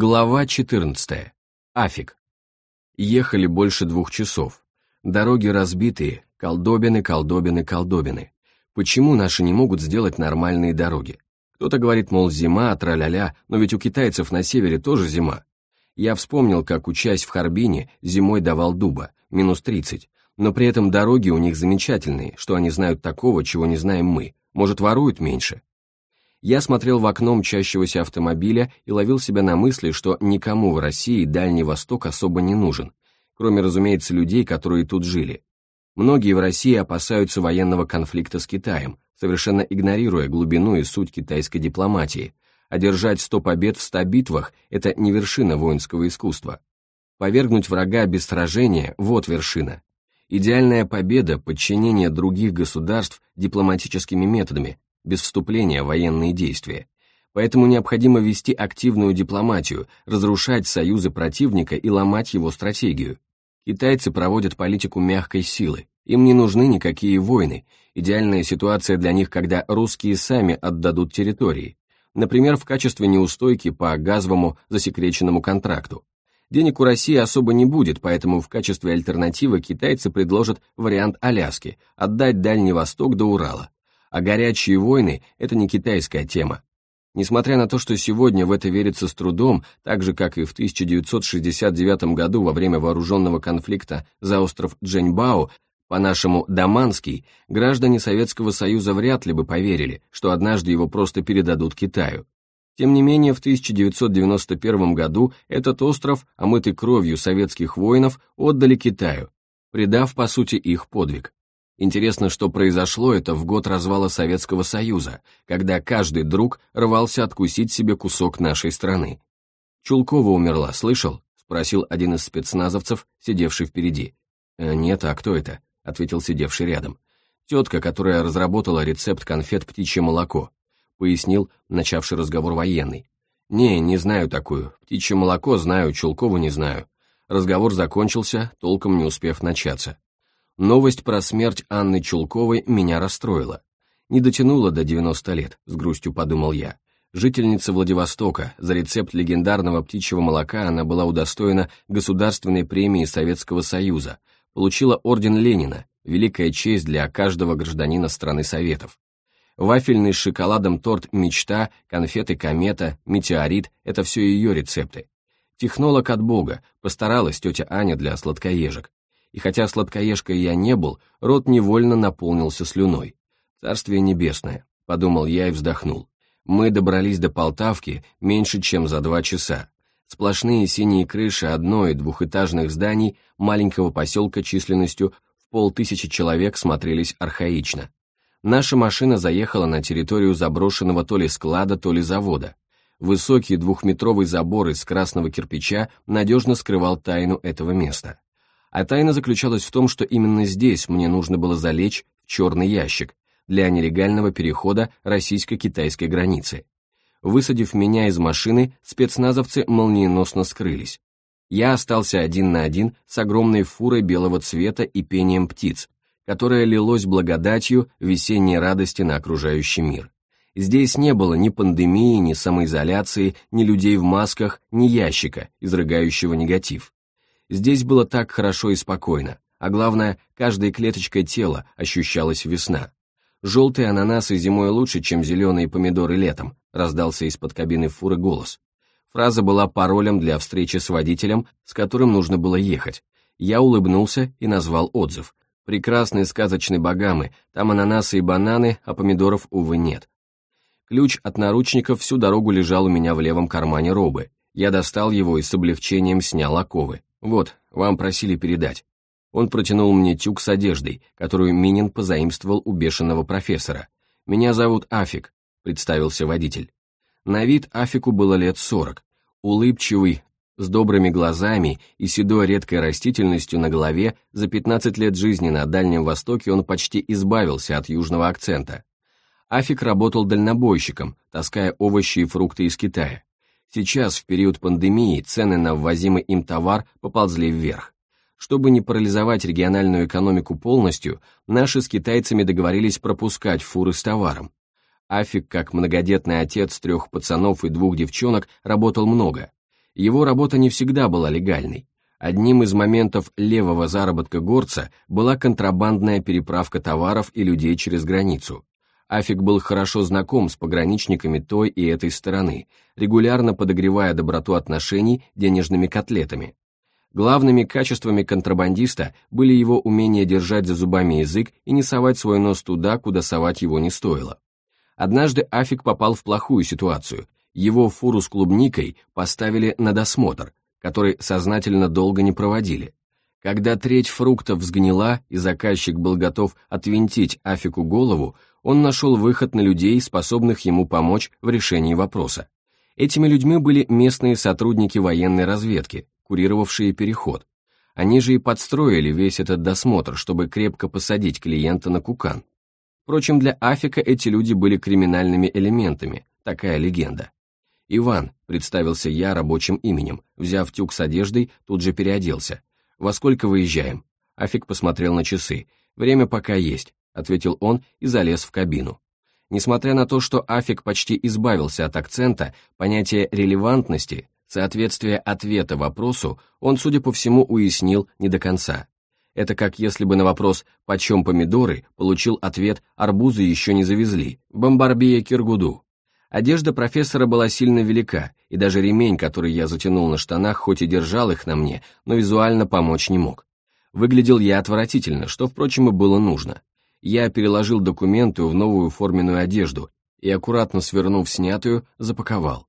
Глава 14. Афик. Ехали больше двух часов. Дороги разбитые, колдобины, колдобины, колдобины. Почему наши не могут сделать нормальные дороги? Кто-то говорит, мол, зима, траля-ля, но ведь у китайцев на севере тоже зима. Я вспомнил, как, учась в Харбине, зимой давал дуба, минус 30, но при этом дороги у них замечательные, что они знают такого, чего не знаем мы, может, воруют меньше. Я смотрел в окно мчащегося автомобиля и ловил себя на мысли, что никому в России Дальний Восток особо не нужен, кроме, разумеется, людей, которые тут жили. Многие в России опасаются военного конфликта с Китаем, совершенно игнорируя глубину и суть китайской дипломатии, одержать сто побед в ста битвах – это не вершина воинского искусства. Повергнуть врага без сражения – вот вершина. Идеальная победа – подчинение других государств дипломатическими методами, без вступления в военные действия. Поэтому необходимо вести активную дипломатию, разрушать союзы противника и ломать его стратегию. Китайцы проводят политику мягкой силы, им не нужны никакие войны, идеальная ситуация для них, когда русские сами отдадут территории, например, в качестве неустойки по газовому засекреченному контракту. Денег у России особо не будет, поэтому в качестве альтернативы китайцы предложат вариант Аляски – отдать Дальний Восток до Урала а горячие войны – это не китайская тема. Несмотря на то, что сегодня в это верится с трудом, так же, как и в 1969 году во время вооруженного конфликта за остров Джэньбао, по-нашему Даманский, граждане Советского Союза вряд ли бы поверили, что однажды его просто передадут Китаю. Тем не менее, в 1991 году этот остров, омытый кровью советских воинов, отдали Китаю, придав, по сути, их подвиг. Интересно, что произошло это в год развала Советского Союза, когда каждый друг рвался откусить себе кусок нашей страны. «Чулкова умерла, слышал?» — спросил один из спецназовцев, сидевший впереди. «Э, «Нет, а кто это?» — ответил сидевший рядом. «Тетка, которая разработала рецепт конфет «Птичье молоко», — пояснил начавший разговор военный. «Не, не знаю такую. Птичье молоко знаю, Чулкову не знаю». Разговор закончился, толком не успев начаться. Новость про смерть Анны Чулковой меня расстроила. Не дотянула до 90 лет, с грустью подумал я. Жительница Владивостока, за рецепт легендарного птичьего молока она была удостоена Государственной премии Советского Союза, получила орден Ленина, великая честь для каждого гражданина страны Советов. Вафельный с шоколадом торт «Мечта», конфеты «Комета», «Метеорит» — это все ее рецепты. Технолог от Бога, постаралась тетя Аня для сладкоежек и хотя сладкоежкой я не был, рот невольно наполнился слюной. «Царствие небесное», — подумал я и вздохнул. Мы добрались до Полтавки меньше, чем за два часа. Сплошные синие крыши одно- двухэтажных зданий маленького поселка численностью в полтысячи человек смотрелись архаично. Наша машина заехала на территорию заброшенного то ли склада, то ли завода. Высокий двухметровый забор из красного кирпича надежно скрывал тайну этого места. А тайна заключалась в том, что именно здесь мне нужно было залечь в черный ящик для нелегального перехода российско-китайской границы. Высадив меня из машины, спецназовцы молниеносно скрылись. Я остался один на один с огромной фурой белого цвета и пением птиц, которое лилось благодатью весенней радости на окружающий мир. Здесь не было ни пандемии, ни самоизоляции, ни людей в масках, ни ящика, изрыгающего негатив. Здесь было так хорошо и спокойно, а главное, каждой клеточкой тела ощущалась весна. «Желтые ананасы зимой лучше, чем зеленые помидоры летом», раздался из-под кабины фуры голос. Фраза была паролем для встречи с водителем, с которым нужно было ехать. Я улыбнулся и назвал отзыв. Прекрасные сказочные богамы, там ананасы и бананы, а помидоров, увы, нет. Ключ от наручников всю дорогу лежал у меня в левом кармане робы. Я достал его и с облегчением снял оковы. «Вот, вам просили передать». Он протянул мне тюк с одеждой, которую Минин позаимствовал у бешеного профессора. «Меня зовут Афик», — представился водитель. На вид Афику было лет сорок. Улыбчивый, с добрыми глазами и седой редкой растительностью на голове, за 15 лет жизни на Дальнем Востоке он почти избавился от южного акцента. Афик работал дальнобойщиком, таская овощи и фрукты из Китая. Сейчас, в период пандемии, цены на ввозимый им товар поползли вверх. Чтобы не парализовать региональную экономику полностью, наши с китайцами договорились пропускать фуры с товаром. Афик, как многодетный отец трех пацанов и двух девчонок, работал много. Его работа не всегда была легальной. Одним из моментов левого заработка горца была контрабандная переправка товаров и людей через границу. Афик был хорошо знаком с пограничниками той и этой стороны, регулярно подогревая доброту отношений денежными котлетами. Главными качествами контрабандиста были его умение держать за зубами язык и не совать свой нос туда, куда совать его не стоило. Однажды Афик попал в плохую ситуацию. Его фуру с клубникой поставили на досмотр, который сознательно долго не проводили. Когда треть фруктов сгнила и заказчик был готов отвинтить Афику голову, он нашел выход на людей, способных ему помочь в решении вопроса. Этими людьми были местные сотрудники военной разведки, курировавшие переход. Они же и подстроили весь этот досмотр, чтобы крепко посадить клиента на кукан. Впрочем, для Афика эти люди были криминальными элементами, такая легенда. «Иван», — представился я рабочим именем, взяв тюк с одеждой, тут же переоделся. «Во сколько выезжаем?» Афик посмотрел на часы. «Время пока есть», — ответил он и залез в кабину. Несмотря на то, что Афик почти избавился от акцента, понятие релевантности, соответствие ответа вопросу, он, судя по всему, уяснил не до конца. Это как если бы на вопрос «почем помидоры?» получил ответ «арбузы еще не завезли», «бомбарбия Киргуду». Одежда профессора была сильно велика, и даже ремень, который я затянул на штанах, хоть и держал их на мне, но визуально помочь не мог. Выглядел я отвратительно, что, впрочем, и было нужно. Я переложил документы в новую форменную одежду и, аккуратно свернув снятую, запаковал.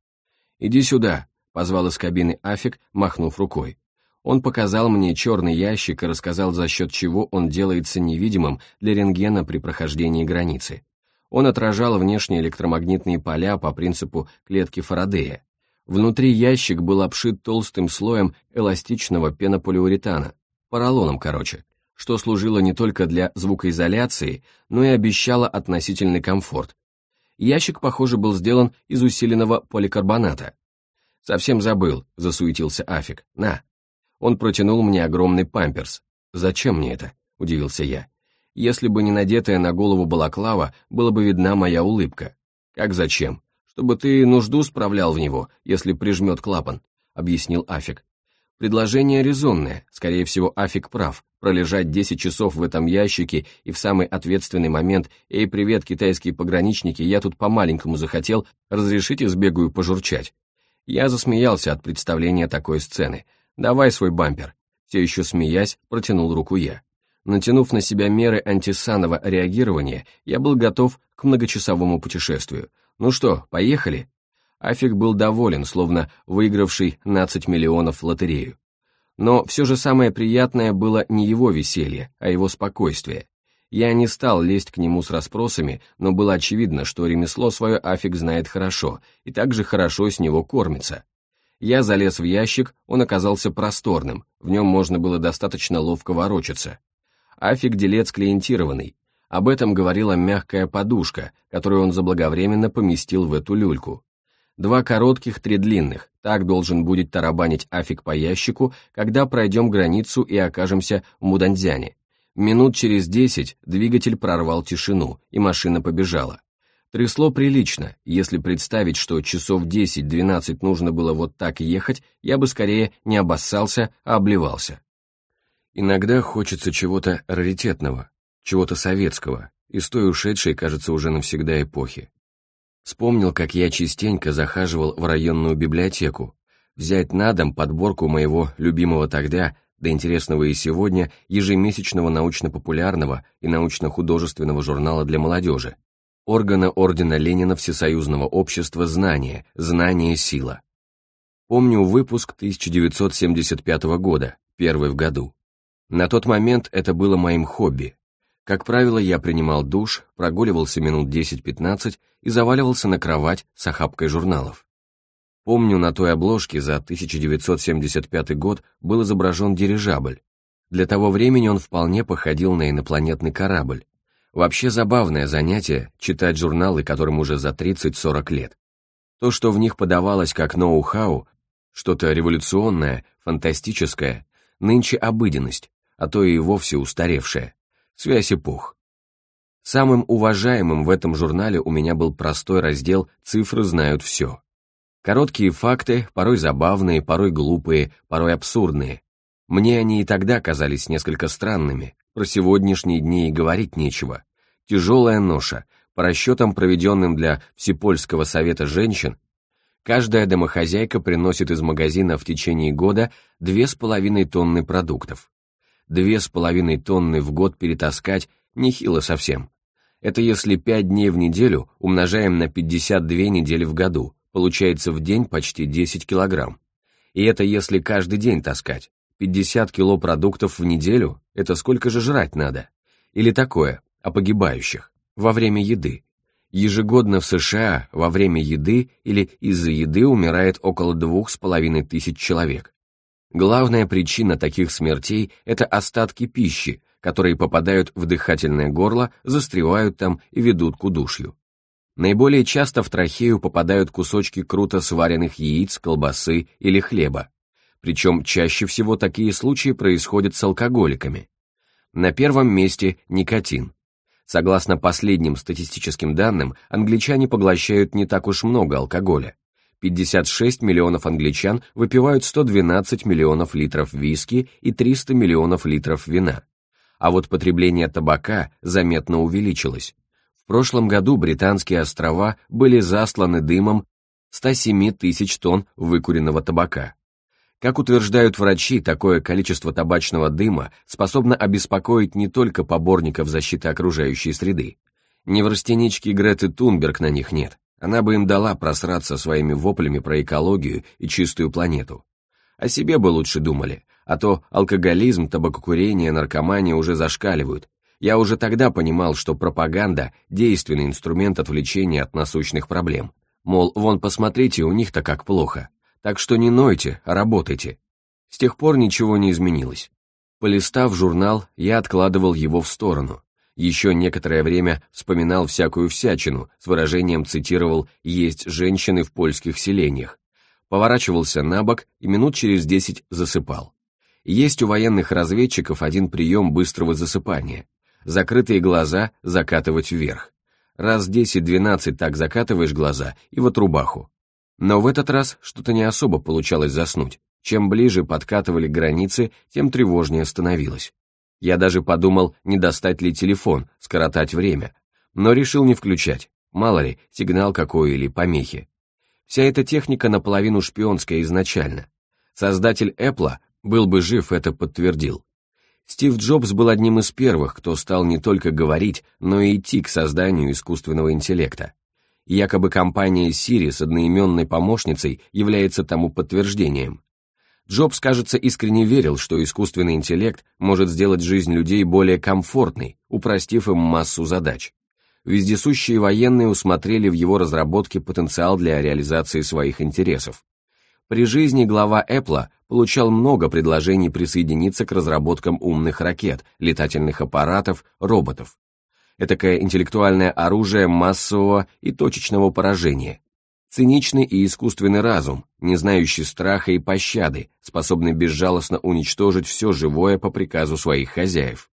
«Иди сюда», — позвал из кабины Афик, махнув рукой. Он показал мне черный ящик и рассказал, за счет чего он делается невидимым для рентгена при прохождении границы. Он отражал внешние электромагнитные поля по принципу клетки Фарадея. Внутри ящик был обшит толстым слоем эластичного пенополиуретана, поролоном, короче, что служило не только для звукоизоляции, но и обещало относительный комфорт. Ящик, похоже, был сделан из усиленного поликарбоната. «Совсем забыл», — засуетился Афик. «На». Он протянул мне огромный памперс. «Зачем мне это?» — удивился я. Если бы не надетая на голову балаклава, была бы видна моя улыбка. Как зачем? Чтобы ты нужду справлял в него, если прижмет клапан, объяснил Афик. Предложение резонное, скорее всего, Афик прав. Пролежать 10 часов в этом ящике и в самый ответственный момент «Эй, привет, китайские пограничники, я тут по-маленькому захотел, разрешите сбегаю пожурчать». Я засмеялся от представления такой сцены. «Давай свой бампер». Все еще смеясь, протянул руку я. Натянув на себя меры антисанного реагирования, я был готов к многочасовому путешествию. Ну что, поехали? Афик был доволен, словно выигравший 15 миллионов в лотерею. Но все же самое приятное было не его веселье, а его спокойствие. Я не стал лезть к нему с расспросами, но было очевидно, что ремесло свое Афик знает хорошо, и также хорошо с него кормится. Я залез в ящик, он оказался просторным, в нем можно было достаточно ловко ворочаться афик делец клиентированный. Об этом говорила мягкая подушка, которую он заблаговременно поместил в эту люльку. Два коротких, три длинных. Так должен будет тарабанить афик по ящику, когда пройдем границу и окажемся в Муданзяне. Минут через десять двигатель прорвал тишину, и машина побежала. Трясло прилично, если представить, что часов 10-12 нужно было вот так ехать, я бы скорее не обоссался, а обливался. Иногда хочется чего-то раритетного, чего-то советского, из той ушедшей, кажется, уже навсегда эпохи. Вспомнил, как я частенько захаживал в районную библиотеку, взять на дом подборку моего любимого тогда, да интересного и сегодня, ежемесячного научно-популярного и научно-художественного журнала для молодежи, органа Ордена Ленина Всесоюзного общества «Знание», «Знание – сила». Помню выпуск 1975 года, первый в году. На тот момент это было моим хобби. Как правило, я принимал душ, прогуливался минут 10-15 и заваливался на кровать с охапкой журналов. Помню, на той обложке за 1975 год был изображен дирижабль. Для того времени он вполне походил на инопланетный корабль. Вообще забавное занятие читать журналы, которым уже за 30-40 лет. То, что в них подавалось как ноу-хау, что-то революционное, фантастическое, нынче обыденность, а то и вовсе устаревшая. Связь эпох. Самым уважаемым в этом журнале у меня был простой раздел «Цифры знают все». Короткие факты, порой забавные, порой глупые, порой абсурдные. Мне они и тогда казались несколько странными, про сегодняшние дни и говорить нечего. Тяжелая ноша, по расчетам, проведенным для Всепольского совета женщин, каждая домохозяйка приносит из магазина в течение года две с половиной тонны продуктов. Две с половиной тонны в год перетаскать нехило совсем. Это если пять дней в неделю умножаем на 52 недели в году, получается в день почти 10 килограмм. И это если каждый день таскать. 50 кило продуктов в неделю – это сколько же жрать надо? Или такое, о погибающих, во время еды. Ежегодно в США во время еды или из-за еды умирает около двух с половиной тысяч человек. Главная причина таких смертей – это остатки пищи, которые попадают в дыхательное горло, застревают там и ведут к удушью. Наиболее часто в трахею попадают кусочки круто сваренных яиц, колбасы или хлеба. Причем чаще всего такие случаи происходят с алкоголиками. На первом месте никотин. Согласно последним статистическим данным, англичане поглощают не так уж много алкоголя. 56 миллионов англичан выпивают 112 миллионов литров виски и 300 миллионов литров вина. А вот потребление табака заметно увеличилось. В прошлом году британские острова были засланы дымом 107 тысяч тонн выкуренного табака. Как утверждают врачи, такое количество табачного дыма способно обеспокоить не только поборников защиты окружающей среды. Неврастенички Греты Тунберг на них нет. Она бы им дала просраться своими воплями про экологию и чистую планету. О себе бы лучше думали, а то алкоголизм, табакокурение, наркомания уже зашкаливают. Я уже тогда понимал, что пропаганда – действенный инструмент отвлечения от насущных проблем. Мол, вон посмотрите, у них-то как плохо. Так что не нойте, а работайте. С тех пор ничего не изменилось. Полистав журнал, я откладывал его в сторону. Еще некоторое время вспоминал всякую всячину, с выражением цитировал «есть женщины в польских селениях». Поворачивался на бок и минут через десять засыпал. Есть у военных разведчиков один прием быстрого засыпания. Закрытые глаза закатывать вверх. Раз десять-двенадцать так закатываешь глаза и вот рубаху. Но в этот раз что-то не особо получалось заснуть. Чем ближе подкатывали границы, тем тревожнее становилось. Я даже подумал, не достать ли телефон, скоротать время. Но решил не включать. Мало ли, сигнал какой или помехи. Вся эта техника наполовину шпионская изначально. Создатель Apple был бы жив, это подтвердил. Стив Джобс был одним из первых, кто стал не только говорить, но и идти к созданию искусственного интеллекта. Якобы компания Siri с одноименной помощницей является тому подтверждением. Джобс, кажется, искренне верил, что искусственный интеллект может сделать жизнь людей более комфортной, упростив им массу задач. Вездесущие военные усмотрели в его разработке потенциал для реализации своих интересов. При жизни глава Apple получал много предложений присоединиться к разработкам умных ракет, летательных аппаратов, роботов этакое интеллектуальное оружие массового и точечного поражения. Циничный и искусственный разум, не знающий страха и пощады, способный безжалостно уничтожить все живое по приказу своих хозяев.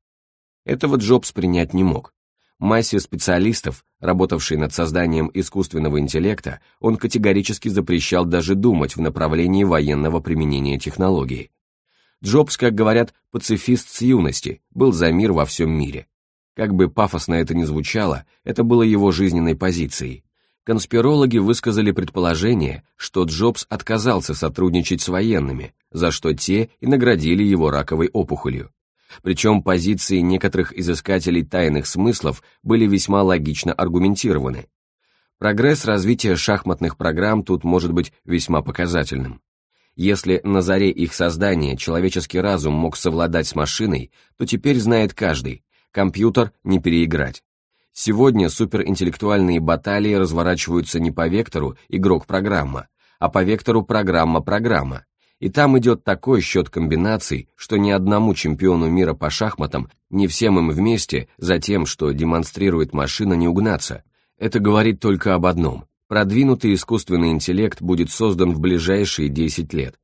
Этого Джобс принять не мог. Массе специалистов, работавшей над созданием искусственного интеллекта, он категорически запрещал даже думать в направлении военного применения технологии. Джобс, как говорят, пацифист с юности, был за мир во всем мире. Как бы пафосно это ни звучало, это было его жизненной позицией. Конспирологи высказали предположение, что Джобс отказался сотрудничать с военными, за что те и наградили его раковой опухолью. Причем позиции некоторых изыскателей тайных смыслов были весьма логично аргументированы. Прогресс развития шахматных программ тут может быть весьма показательным. Если на заре их создания человеческий разум мог совладать с машиной, то теперь знает каждый, компьютер не переиграть. Сегодня суперинтеллектуальные баталии разворачиваются не по вектору игрок-программа, а по вектору программа-программа. И там идет такой счет комбинаций, что ни одному чемпиону мира по шахматам, не всем им вместе, за тем, что демонстрирует машина, не угнаться. Это говорит только об одном. Продвинутый искусственный интеллект будет создан в ближайшие 10 лет.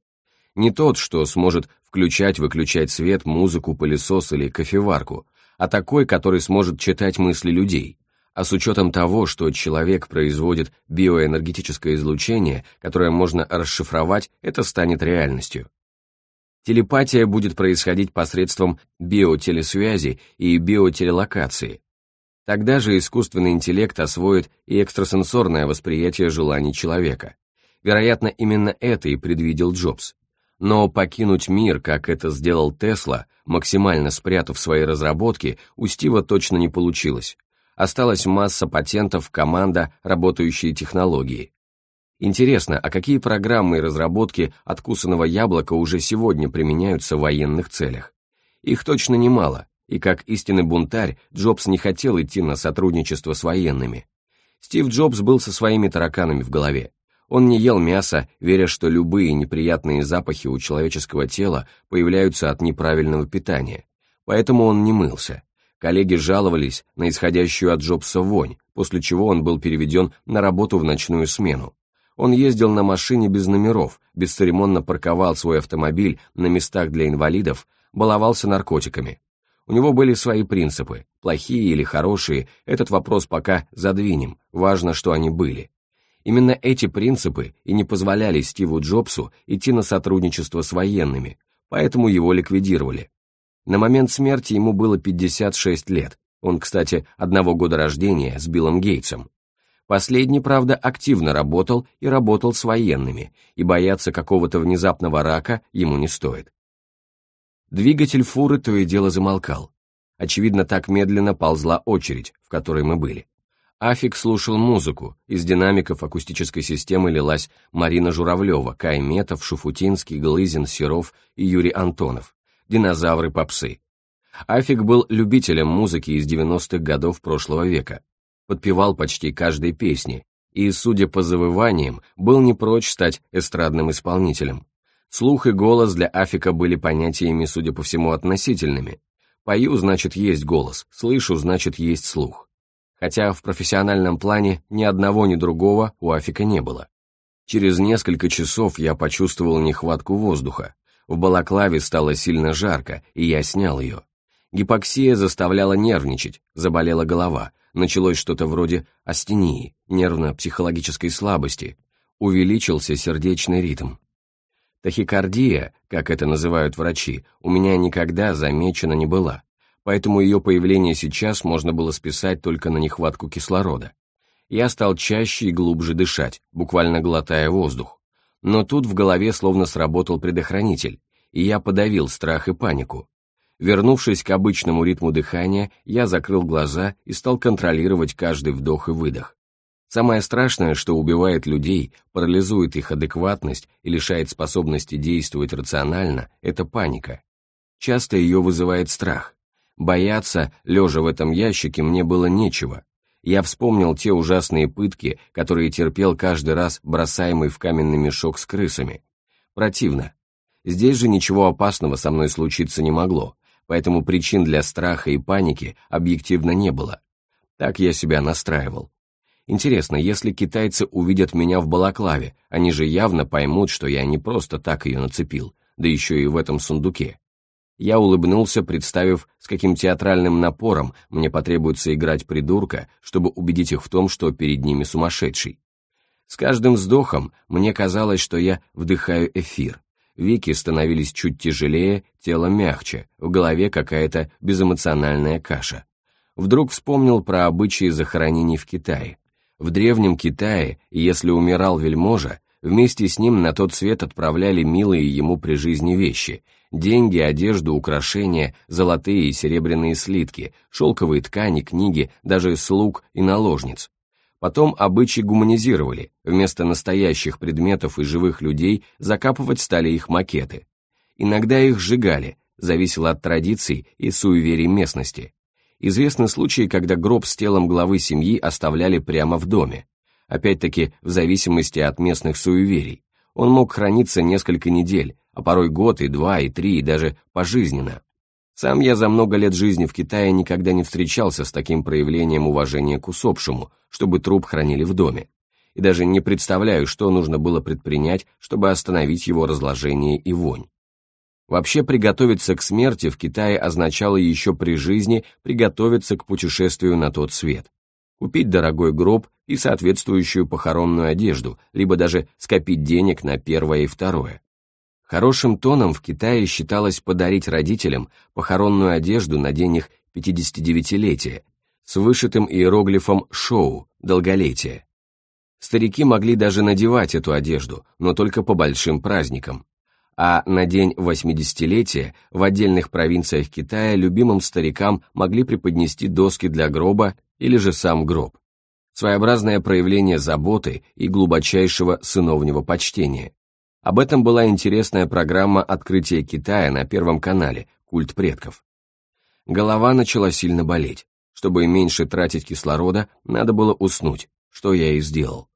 Не тот, что сможет включать-выключать свет, музыку, пылесос или кофеварку, а такой, который сможет читать мысли людей. А с учетом того, что человек производит биоэнергетическое излучение, которое можно расшифровать, это станет реальностью. Телепатия будет происходить посредством биотелесвязи и биотелелокации. Тогда же искусственный интеллект освоит и экстрасенсорное восприятие желаний человека. Вероятно, именно это и предвидел Джобс. Но покинуть мир, как это сделал Тесла, максимально спрятав свои разработки, у Стива точно не получилось. Осталась масса патентов, команда, работающие технологии. Интересно, а какие программы и разработки откусанного яблока уже сегодня применяются в военных целях? Их точно немало, и как истинный бунтарь, Джобс не хотел идти на сотрудничество с военными. Стив Джобс был со своими тараканами в голове. Он не ел мясо, веря, что любые неприятные запахи у человеческого тела появляются от неправильного питания. Поэтому он не мылся. Коллеги жаловались на исходящую от Джобса вонь, после чего он был переведен на работу в ночную смену. Он ездил на машине без номеров, бесцеремонно парковал свой автомобиль на местах для инвалидов, баловался наркотиками. У него были свои принципы, плохие или хорошие, этот вопрос пока задвинем, важно, что они были. Именно эти принципы и не позволяли Стиву Джобсу идти на сотрудничество с военными, поэтому его ликвидировали. На момент смерти ему было 56 лет, он, кстати, одного года рождения с Биллом Гейтсом. Последний, правда, активно работал и работал с военными, и бояться какого-то внезапного рака ему не стоит. Двигатель фуры то и дело замолкал. Очевидно, так медленно ползла очередь, в которой мы были. Афик слушал музыку, из динамиков акустической системы лилась Марина Журавлева, Кай Метов, Шуфутинский, Глызин, Серов и Юрий Антонов, динозавры-попсы. Афик был любителем музыки из 90-х годов прошлого века, подпевал почти каждой песни и, судя по завываниям, был не прочь стать эстрадным исполнителем. Слух и голос для Афика были понятиями, судя по всему, относительными. Пою, значит, есть голос, слышу, значит, есть слух. Хотя в профессиональном плане ни одного, ни другого у Афика не было. Через несколько часов я почувствовал нехватку воздуха. В балаклаве стало сильно жарко, и я снял ее. Гипоксия заставляла нервничать, заболела голова, началось что-то вроде астении, нервно-психологической слабости, увеличился сердечный ритм. Тахикардия, как это называют врачи, у меня никогда замечена не была, поэтому ее появление сейчас можно было списать только на нехватку кислорода. Я стал чаще и глубже дышать, буквально глотая воздух. Но тут в голове словно сработал предохранитель, и я подавил страх и панику. Вернувшись к обычному ритму дыхания, я закрыл глаза и стал контролировать каждый вдох и выдох. Самое страшное, что убивает людей, парализует их адекватность и лишает способности действовать рационально, это паника. Часто ее вызывает страх. Бояться, лежа в этом ящике, мне было нечего. Я вспомнил те ужасные пытки, которые терпел каждый раз бросаемый в каменный мешок с крысами. Противно. Здесь же ничего опасного со мной случиться не могло поэтому причин для страха и паники объективно не было. Так я себя настраивал. Интересно, если китайцы увидят меня в балаклаве, они же явно поймут, что я не просто так ее нацепил, да еще и в этом сундуке. Я улыбнулся, представив, с каким театральным напором мне потребуется играть придурка, чтобы убедить их в том, что перед ними сумасшедший. С каждым вздохом мне казалось, что я вдыхаю эфир, Веки становились чуть тяжелее, тело мягче, в голове какая-то безэмоциональная каша. Вдруг вспомнил про обычаи захоронений в Китае. В древнем Китае, если умирал вельможа, вместе с ним на тот свет отправляли милые ему при жизни вещи – деньги, одежду, украшения, золотые и серебряные слитки, шелковые ткани, книги, даже слуг и наложниц. Потом обычаи гуманизировали, вместо настоящих предметов и живых людей закапывать стали их макеты. Иногда их сжигали, зависело от традиций и суеверий местности. Известны случаи, когда гроб с телом главы семьи оставляли прямо в доме. Опять-таки, в зависимости от местных суеверий. Он мог храниться несколько недель, а порой год, и два, и три, и даже пожизненно. Сам я за много лет жизни в Китае никогда не встречался с таким проявлением уважения к усопшему, чтобы труп хранили в доме. И даже не представляю, что нужно было предпринять, чтобы остановить его разложение и вонь. Вообще приготовиться к смерти в Китае означало еще при жизни приготовиться к путешествию на тот свет. купить дорогой гроб и соответствующую похоронную одежду, либо даже скопить денег на первое и второе. Хорошим тоном в Китае считалось подарить родителям похоронную одежду на день их 59-летия с вышитым иероглифом «Шоу» – долголетие. Старики могли даже надевать эту одежду, но только по большим праздникам. А на день 80-летия в отдельных провинциях Китая любимым старикам могли преподнести доски для гроба или же сам гроб. Своеобразное проявление заботы и глубочайшего сыновнего почтения. Об этом была интересная программа «Открытие Китая» на Первом канале «Культ предков». Голова начала сильно болеть. Чтобы меньше тратить кислорода, надо было уснуть, что я и сделал.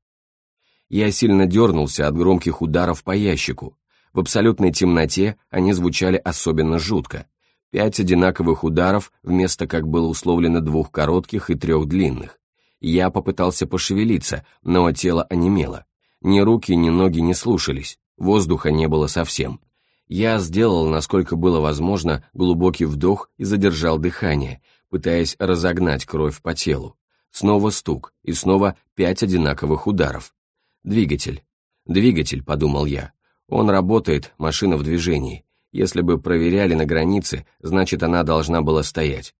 Я сильно дернулся от громких ударов по ящику. В абсолютной темноте они звучали особенно жутко. Пять одинаковых ударов вместо, как было условлено, двух коротких и трех длинных. Я попытался пошевелиться, но тело онемело. Ни руки, ни ноги не слушались, воздуха не было совсем. Я сделал, насколько было возможно, глубокий вдох и задержал дыхание, пытаясь разогнать кровь по телу. Снова стук, и снова пять одинаковых ударов. Двигатель. Двигатель, подумал я. Он работает, машина в движении. Если бы проверяли на границе, значит она должна была стоять.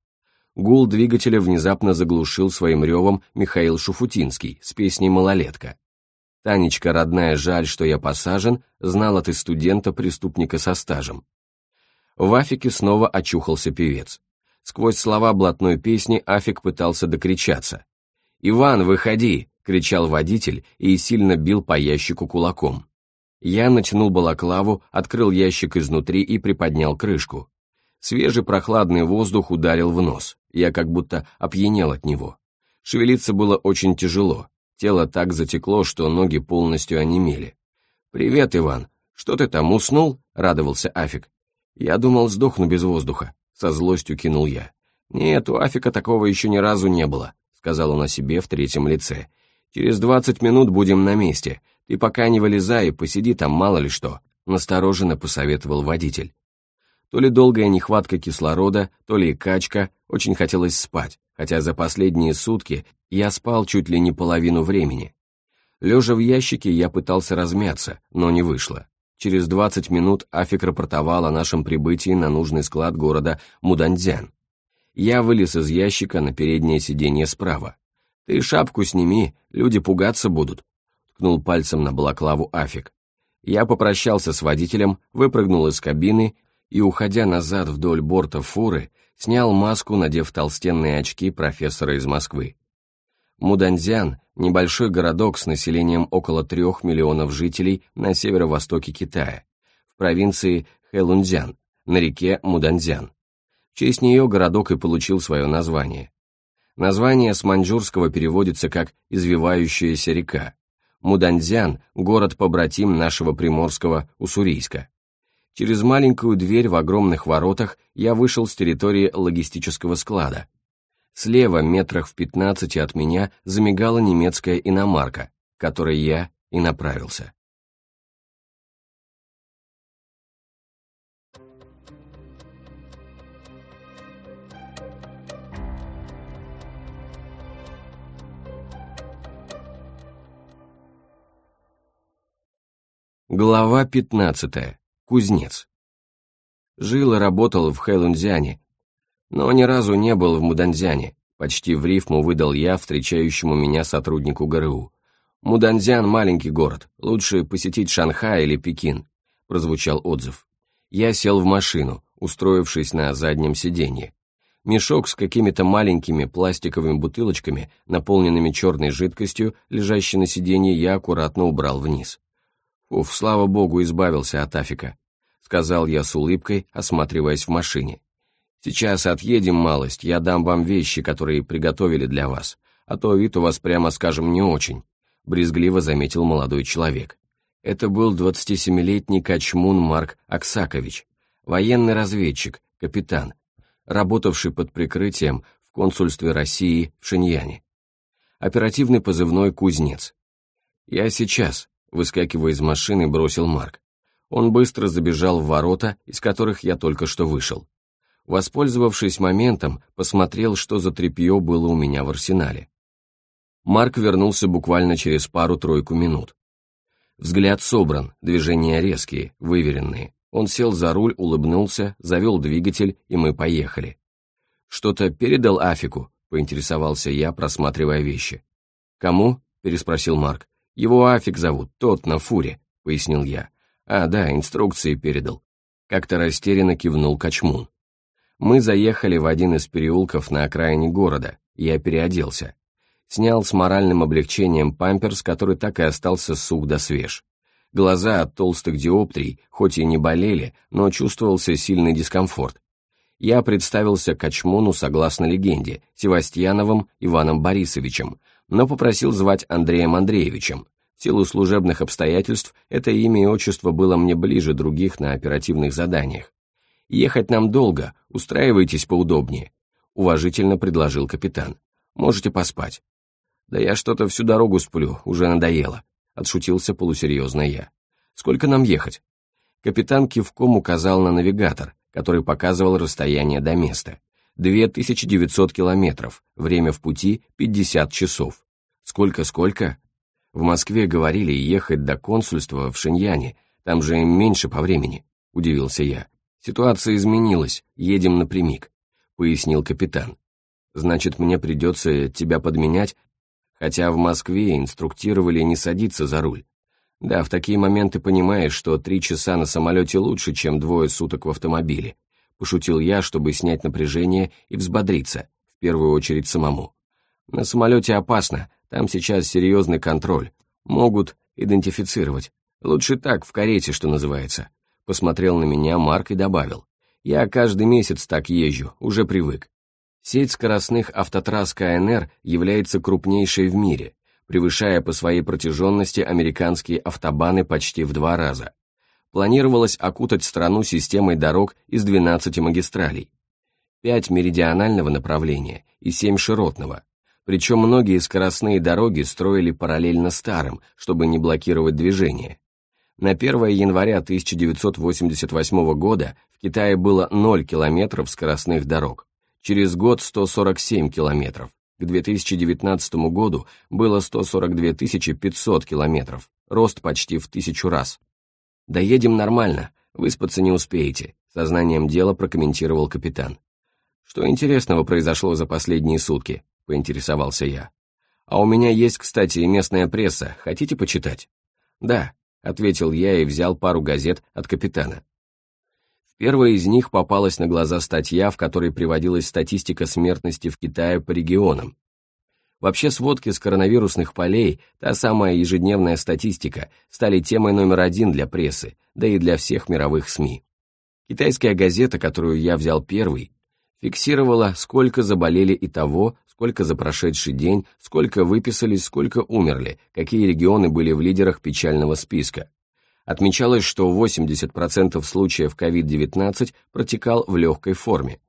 Гул двигателя внезапно заглушил своим ревом Михаил Шуфутинский с песней «Малолетка». Танечка, родная, жаль, что я посажен, знала ты студента-преступника со стажем. В Афике снова очухался певец. Сквозь слова блатной песни Афик пытался докричаться. «Иван, выходи!» — кричал водитель и сильно бил по ящику кулаком. Я натянул балаклаву, открыл ящик изнутри и приподнял крышку. Свежий прохладный воздух ударил в нос, я как будто опьянел от него. Шевелиться было очень тяжело, тело так затекло, что ноги полностью онемели. «Привет, Иван, что ты там, уснул?» — радовался Афик. «Я думал, сдохну без воздуха», со злостью кинул я. «Нет, у Афика такого еще ни разу не было», — сказал он о себе в третьем лице. «Через двадцать минут будем на месте. Ты пока не вылезай, посиди там мало ли что», — настороженно посоветовал водитель. То ли долгая нехватка кислорода, то ли качка, очень хотелось спать, хотя за последние сутки я спал чуть ли не половину времени. Лежа в ящике, я пытался размяться, но не вышло. Через 20 минут Афик рапортовал о нашем прибытии на нужный склад города Мудандзян. Я вылез из ящика на переднее сиденье справа. «Ты шапку сними, люди пугаться будут», — ткнул пальцем на балаклаву Афик. Я попрощался с водителем, выпрыгнул из кабины и, уходя назад вдоль борта фуры, снял маску, надев толстенные очки профессора из Москвы. Муданзян – небольшой городок с населением около трех миллионов жителей на северо-востоке Китая, в провинции Хэлунцзян, на реке Муданзян. В честь нее городок и получил свое название. Название с маньчжурского переводится как «извивающаяся река». Муданзян – город-побратим нашего приморского Уссурийска. Через маленькую дверь в огромных воротах я вышел с территории логистического склада, Слева, метрах в пятнадцати от меня, замигала немецкая иномарка, которой я и направился. Глава пятнадцатая. Кузнец. Жил и работал в Хэлунзяне, но ни разу не был в Муданзяне, почти в рифму выдал я встречающему меня сотруднику ГРУ. «Муданзян – маленький город, лучше посетить Шанхай или Пекин», – прозвучал отзыв. Я сел в машину, устроившись на заднем сиденье. Мешок с какими-то маленькими пластиковыми бутылочками, наполненными черной жидкостью, лежащий на сиденье, я аккуратно убрал вниз. «Уф, слава богу, избавился от Афика», — сказал я с улыбкой, осматриваясь в машине. Сейчас отъедем малость, я дам вам вещи, которые приготовили для вас, а то вид у вас, прямо скажем, не очень», — брезгливо заметил молодой человек. Это был 27-летний Качмун Марк Аксакович, военный разведчик, капитан, работавший под прикрытием в консульстве России в Шиньяне. Оперативный позывной «Кузнец». «Я сейчас», — выскакивая из машины, бросил Марк. Он быстро забежал в ворота, из которых я только что вышел. Воспользовавшись моментом, посмотрел, что за тряпье было у меня в арсенале. Марк вернулся буквально через пару-тройку минут. Взгляд собран, движения резкие, выверенные. Он сел за руль, улыбнулся, завел двигатель, и мы поехали. «Что-то передал Афику?» — поинтересовался я, просматривая вещи. «Кому?» — переспросил Марк. «Его Афик зовут, тот на фуре», — пояснил я. «А, да, инструкции передал». Как-то растерянно кивнул Качмун. Мы заехали в один из переулков на окраине города, я переоделся. Снял с моральным облегчением памперс, который так и остался сух да свеж. Глаза от толстых диоптрий, хоть и не болели, но чувствовался сильный дискомфорт. Я представился Качмуну согласно легенде, Севастьяновым Иваном Борисовичем, но попросил звать Андреем Андреевичем. В силу служебных обстоятельств это имя и отчество было мне ближе других на оперативных заданиях. «Ехать нам долго, устраивайтесь поудобнее», — уважительно предложил капитан. «Можете поспать». «Да я что-то всю дорогу сплю, уже надоело», — отшутился полусерьезно я. «Сколько нам ехать?» Капитан кивком указал на навигатор, который показывал расстояние до места. 2900 километров, время в пути 50 часов. Сколько-сколько? В Москве говорили ехать до консульства в Шиньяне, там же меньше по времени, удивился я. Ситуация изменилась, едем напрямик, пояснил капитан. Значит, мне придется тебя подменять хотя в Москве инструктировали не садиться за руль. Да, в такие моменты понимаешь, что три часа на самолете лучше, чем двое суток в автомобиле. Пошутил я, чтобы снять напряжение и взбодриться, в первую очередь самому. На самолете опасно, там сейчас серьезный контроль. Могут идентифицировать. Лучше так, в карете, что называется. Посмотрел на меня Марк и добавил. Я каждый месяц так езжу, уже привык. Сеть скоростных автотрасс КНР является крупнейшей в мире, превышая по своей протяженности американские автобаны почти в два раза. Планировалось окутать страну системой дорог из 12 магистралей, 5 меридионального направления и 7 широтного, причем многие скоростные дороги строили параллельно старым, чтобы не блокировать движение. На 1 января 1988 года в Китае было 0 километров скоростных дорог, через год 147 километров, к 2019 году было 142 500 километров, рост почти в тысячу раз. «Доедем нормально, выспаться не успеете», сознанием дела прокомментировал капитан. «Что интересного произошло за последние сутки?» — поинтересовался я. «А у меня есть, кстати, и местная пресса, хотите почитать?» «Да», — ответил я и взял пару газет от капитана. Первая из них попалась на глаза статья, в которой приводилась статистика смертности в Китае по регионам. Вообще сводки с коронавирусных полей, та самая ежедневная статистика, стали темой номер один для прессы, да и для всех мировых СМИ. Китайская газета, которую я взял первый, фиксировала, сколько заболели и того, сколько за прошедший день, сколько выписались, сколько умерли, какие регионы были в лидерах печального списка. Отмечалось, что 80% случаев COVID-19 протекал в легкой форме.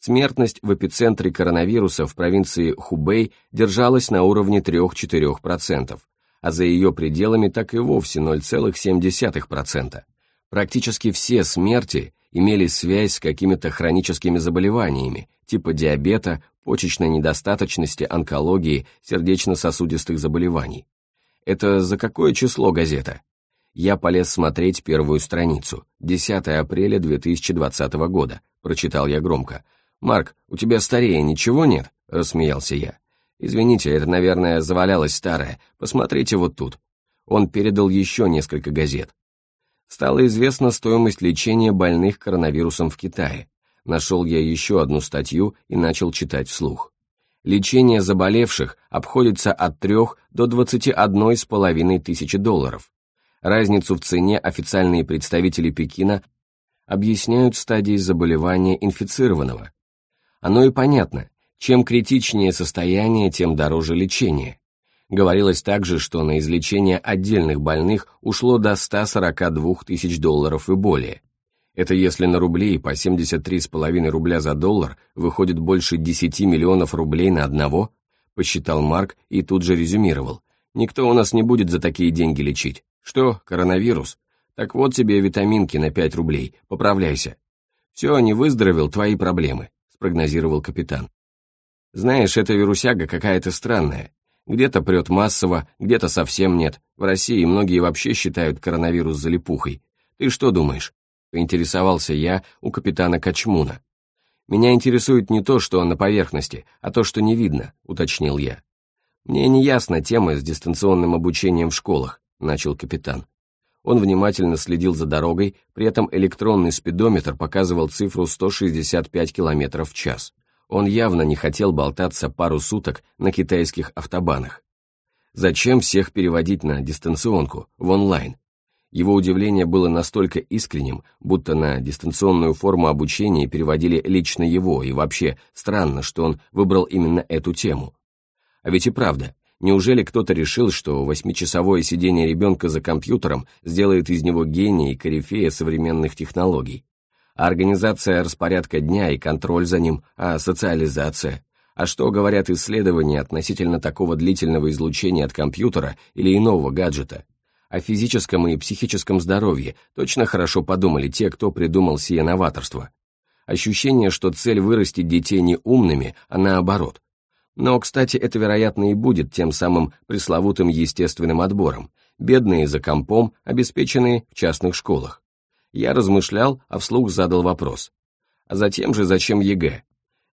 Смертность в эпицентре коронавируса в провинции Хубэй держалась на уровне 3-4%, а за ее пределами так и вовсе 0,7%. Практически все смерти имели связь с какими-то хроническими заболеваниями, типа диабета, почечной недостаточности, онкологии, сердечно-сосудистых заболеваний. Это за какое число газета? Я полез смотреть первую страницу. 10 апреля 2020 года. Прочитал я громко. «Марк, у тебя старее ничего нет?» — рассмеялся я. «Извините, это, наверное, завалялось старое. Посмотрите вот тут». Он передал еще несколько газет. Стала известна стоимость лечения больных коронавирусом в Китае. Нашел я еще одну статью и начал читать вслух. Лечение заболевших обходится от 3 до 21,5 тысячи долларов. Разницу в цене официальные представители Пекина объясняют стадией заболевания инфицированного. Оно и понятно, чем критичнее состояние, тем дороже лечение. Говорилось также, что на излечение отдельных больных ушло до 142 тысяч долларов и более. Это если на рубли по 73,5 рубля за доллар выходит больше 10 миллионов рублей на одного, посчитал Марк и тут же резюмировал. Никто у нас не будет за такие деньги лечить. Что, коронавирус? Так вот тебе витаминки на 5 рублей, поправляйся. Все, не выздоровел, твои проблемы, спрогнозировал капитан. Знаешь, эта вирусяга какая-то странная. Где-то прет массово, где-то совсем нет. В России многие вообще считают коронавирус залипухой. Ты что думаешь? Поинтересовался я у капитана Качмуна. Меня интересует не то, что на поверхности, а то, что не видно, уточнил я. Мне не ясна тема с дистанционным обучением в школах, начал капитан. Он внимательно следил за дорогой, при этом электронный спидометр показывал цифру 165 км в час. Он явно не хотел болтаться пару суток на китайских автобанах. Зачем всех переводить на дистанционку, в онлайн? Его удивление было настолько искренним, будто на дистанционную форму обучения переводили лично его, и вообще странно, что он выбрал именно эту тему. А ведь и правда, неужели кто-то решил, что восьмичасовое сидение ребенка за компьютером сделает из него гения и корифея современных технологий? а организация распорядка дня и контроль за ним, а социализация. А что говорят исследования относительно такого длительного излучения от компьютера или иного гаджета? О физическом и психическом здоровье точно хорошо подумали те, кто придумал сие новаторство. Ощущение, что цель вырастить детей не умными, а наоборот. Но, кстати, это, вероятно, и будет тем самым пресловутым естественным отбором. Бедные за компом, обеспеченные в частных школах. Я размышлял, а вслух задал вопрос. А затем же зачем ЕГЭ?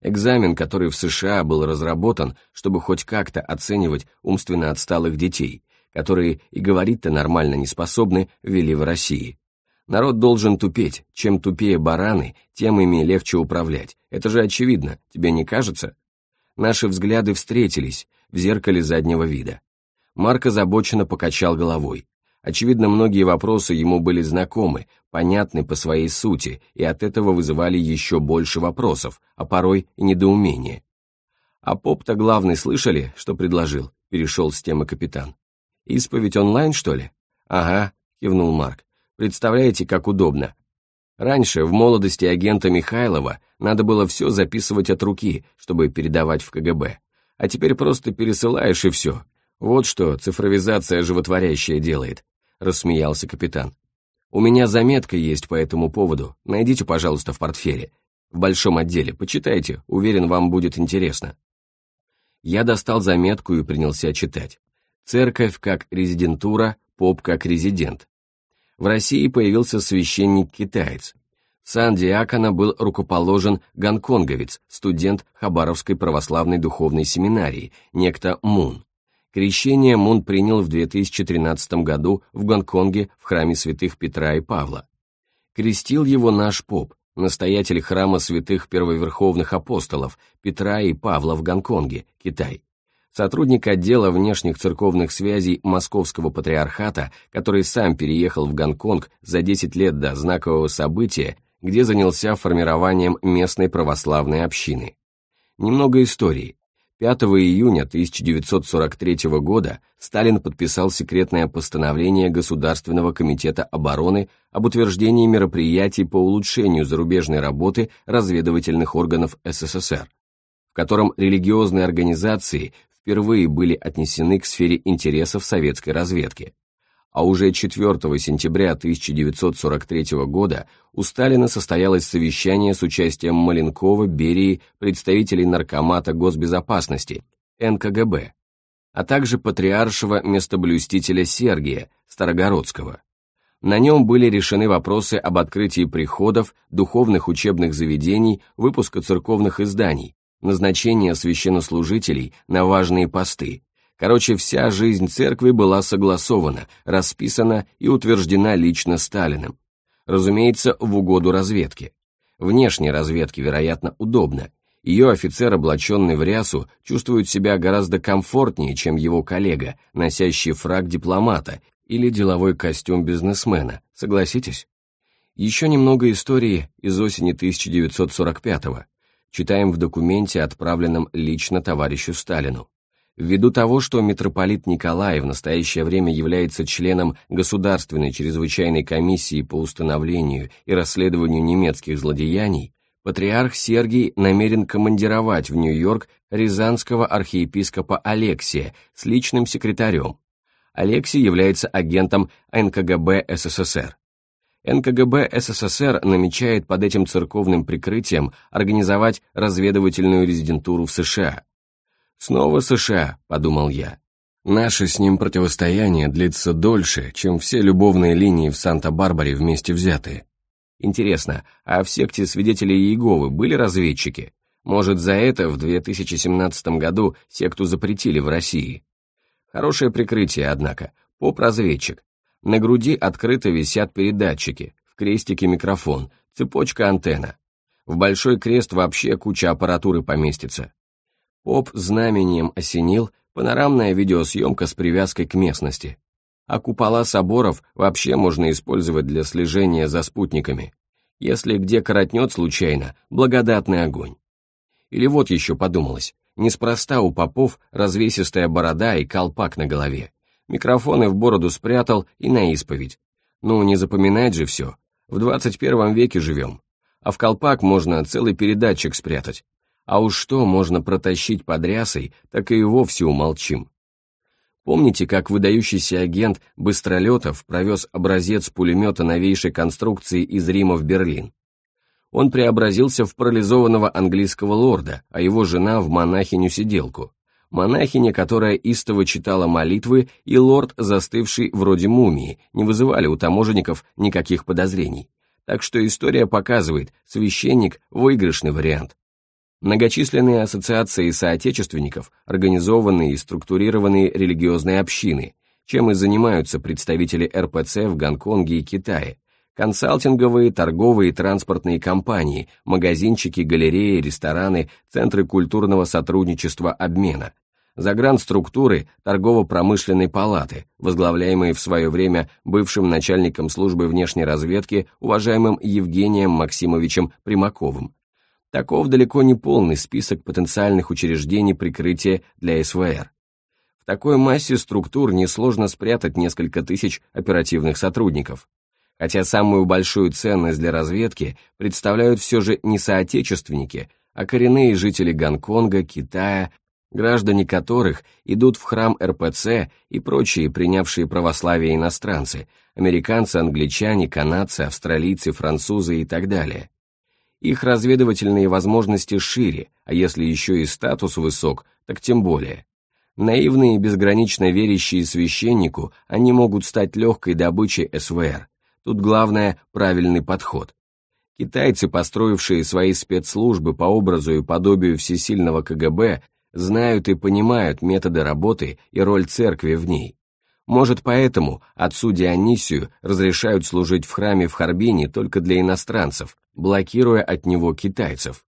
Экзамен, который в США был разработан, чтобы хоть как-то оценивать умственно отсталых детей, которые и говорить-то нормально не способны, ввели в России. Народ должен тупеть, чем тупее бараны, тем ими легче управлять. Это же очевидно, тебе не кажется? Наши взгляды встретились в зеркале заднего вида. Марк озабоченно покачал головой. Очевидно, многие вопросы ему были знакомы, понятны по своей сути, и от этого вызывали еще больше вопросов, а порой и недоумения. «А поп-то главный слышали, что предложил?» — перешел с темы капитан. «Исповедь онлайн, что ли?» «Ага», — кивнул Марк. «Представляете, как удобно. Раньше, в молодости агента Михайлова, надо было все записывать от руки, чтобы передавать в КГБ. А теперь просто пересылаешь и все. Вот что цифровизация животворящая делает. — рассмеялся капитан. «У меня заметка есть по этому поводу. Найдите, пожалуйста, в портфеле. В большом отделе. Почитайте, уверен, вам будет интересно». Я достал заметку и принялся читать. Церковь как резидентура, поп как резидент. В России появился священник-китаец. Сан Диакона был рукоположен гонконговец, студент Хабаровской православной духовной семинарии, некто Мун. Крещение Мун принял в 2013 году в Гонконге в храме святых Петра и Павла. Крестил его наш поп, настоятель храма святых первоверховных апостолов Петра и Павла в Гонконге, Китай. Сотрудник отдела внешних церковных связей Московского патриархата, который сам переехал в Гонконг за 10 лет до знакового события, где занялся формированием местной православной общины. Немного истории. 5 июня 1943 года Сталин подписал секретное постановление Государственного комитета обороны об утверждении мероприятий по улучшению зарубежной работы разведывательных органов СССР, в котором религиозные организации впервые были отнесены к сфере интересов советской разведки а уже 4 сентября 1943 года у Сталина состоялось совещание с участием Маленкова, Берии, представителей Наркомата госбезопасности, НКГБ, а также патриаршего местоблюстителя Сергия Старогородского. На нем были решены вопросы об открытии приходов, духовных учебных заведений, выпуска церковных изданий, назначения священнослужителей на важные посты, Короче, вся жизнь церкви была согласована, расписана и утверждена лично Сталиным. Разумеется, в угоду разведке. Внешней разведке, вероятно, удобно. Ее офицер, облаченный в рясу, чувствует себя гораздо комфортнее, чем его коллега, носящий фраг дипломата или деловой костюм бизнесмена, согласитесь? Еще немного истории из осени 1945-го. Читаем в документе, отправленном лично товарищу Сталину. Ввиду того, что митрополит Николай в настоящее время является членом Государственной чрезвычайной комиссии по установлению и расследованию немецких злодеяний, патриарх Сергий намерен командировать в Нью-Йорк рязанского архиепископа Алексия с личным секретарем. Алексий является агентом НКГБ СССР. НКГБ СССР намечает под этим церковным прикрытием организовать разведывательную резидентуру в США – «Снова США», — подумал я. Наше с ним противостояние длится дольше, чем все любовные линии в Санта-Барбаре вместе взятые. Интересно, а в секте свидетелей Иеговы были разведчики? Может, за это в 2017 году секту запретили в России? Хорошее прикрытие, однако. Поп-разведчик. На груди открыто висят передатчики, в крестике микрофон, цепочка антенна. В большой крест вообще куча аппаратуры поместится. Поп знамением осенил, панорамная видеосъемка с привязкой к местности. А купола соборов вообще можно использовать для слежения за спутниками. Если где коротнет случайно, благодатный огонь. Или вот еще подумалось, неспроста у попов развесистая борода и колпак на голове. Микрофоны в бороду спрятал и на исповедь. Ну, не запоминать же все. В 21 веке живем. А в колпак можно целый передатчик спрятать. А уж что можно протащить под рясой, так и вовсе умолчим. Помните, как выдающийся агент Быстролетов провез образец пулемета новейшей конструкции из Рима в Берлин? Он преобразился в парализованного английского лорда, а его жена в монахиню-сиделку. Монахиня, которая истово читала молитвы, и лорд, застывший вроде мумии, не вызывали у таможенников никаких подозрений. Так что история показывает, священник – выигрышный вариант. Многочисленные ассоциации соотечественников, организованные и структурированные религиозные общины, чем и занимаются представители РПЦ в Гонконге и Китае, консалтинговые, торговые и транспортные компании, магазинчики, галереи, рестораны, центры культурного сотрудничества обмена, загранструктуры торгово-промышленной палаты, возглавляемые в свое время бывшим начальником службы внешней разведки уважаемым Евгением Максимовичем Примаковым, Таков далеко не полный список потенциальных учреждений прикрытия для СВР. В такой массе структур несложно спрятать несколько тысяч оперативных сотрудников. Хотя самую большую ценность для разведки представляют все же не соотечественники, а коренные жители Гонконга, Китая, граждане которых идут в храм РПЦ и прочие принявшие православие иностранцы, американцы, англичане, канадцы, австралийцы, французы и так далее. Их разведывательные возможности шире, а если еще и статус высок, так тем более. Наивные и безгранично верящие священнику, они могут стать легкой добычей СВР. Тут главное – правильный подход. Китайцы, построившие свои спецслужбы по образу и подобию всесильного КГБ, знают и понимают методы работы и роль церкви в ней. Может, поэтому отцу Дионисию разрешают служить в храме в Харбине только для иностранцев, блокируя от него китайцев.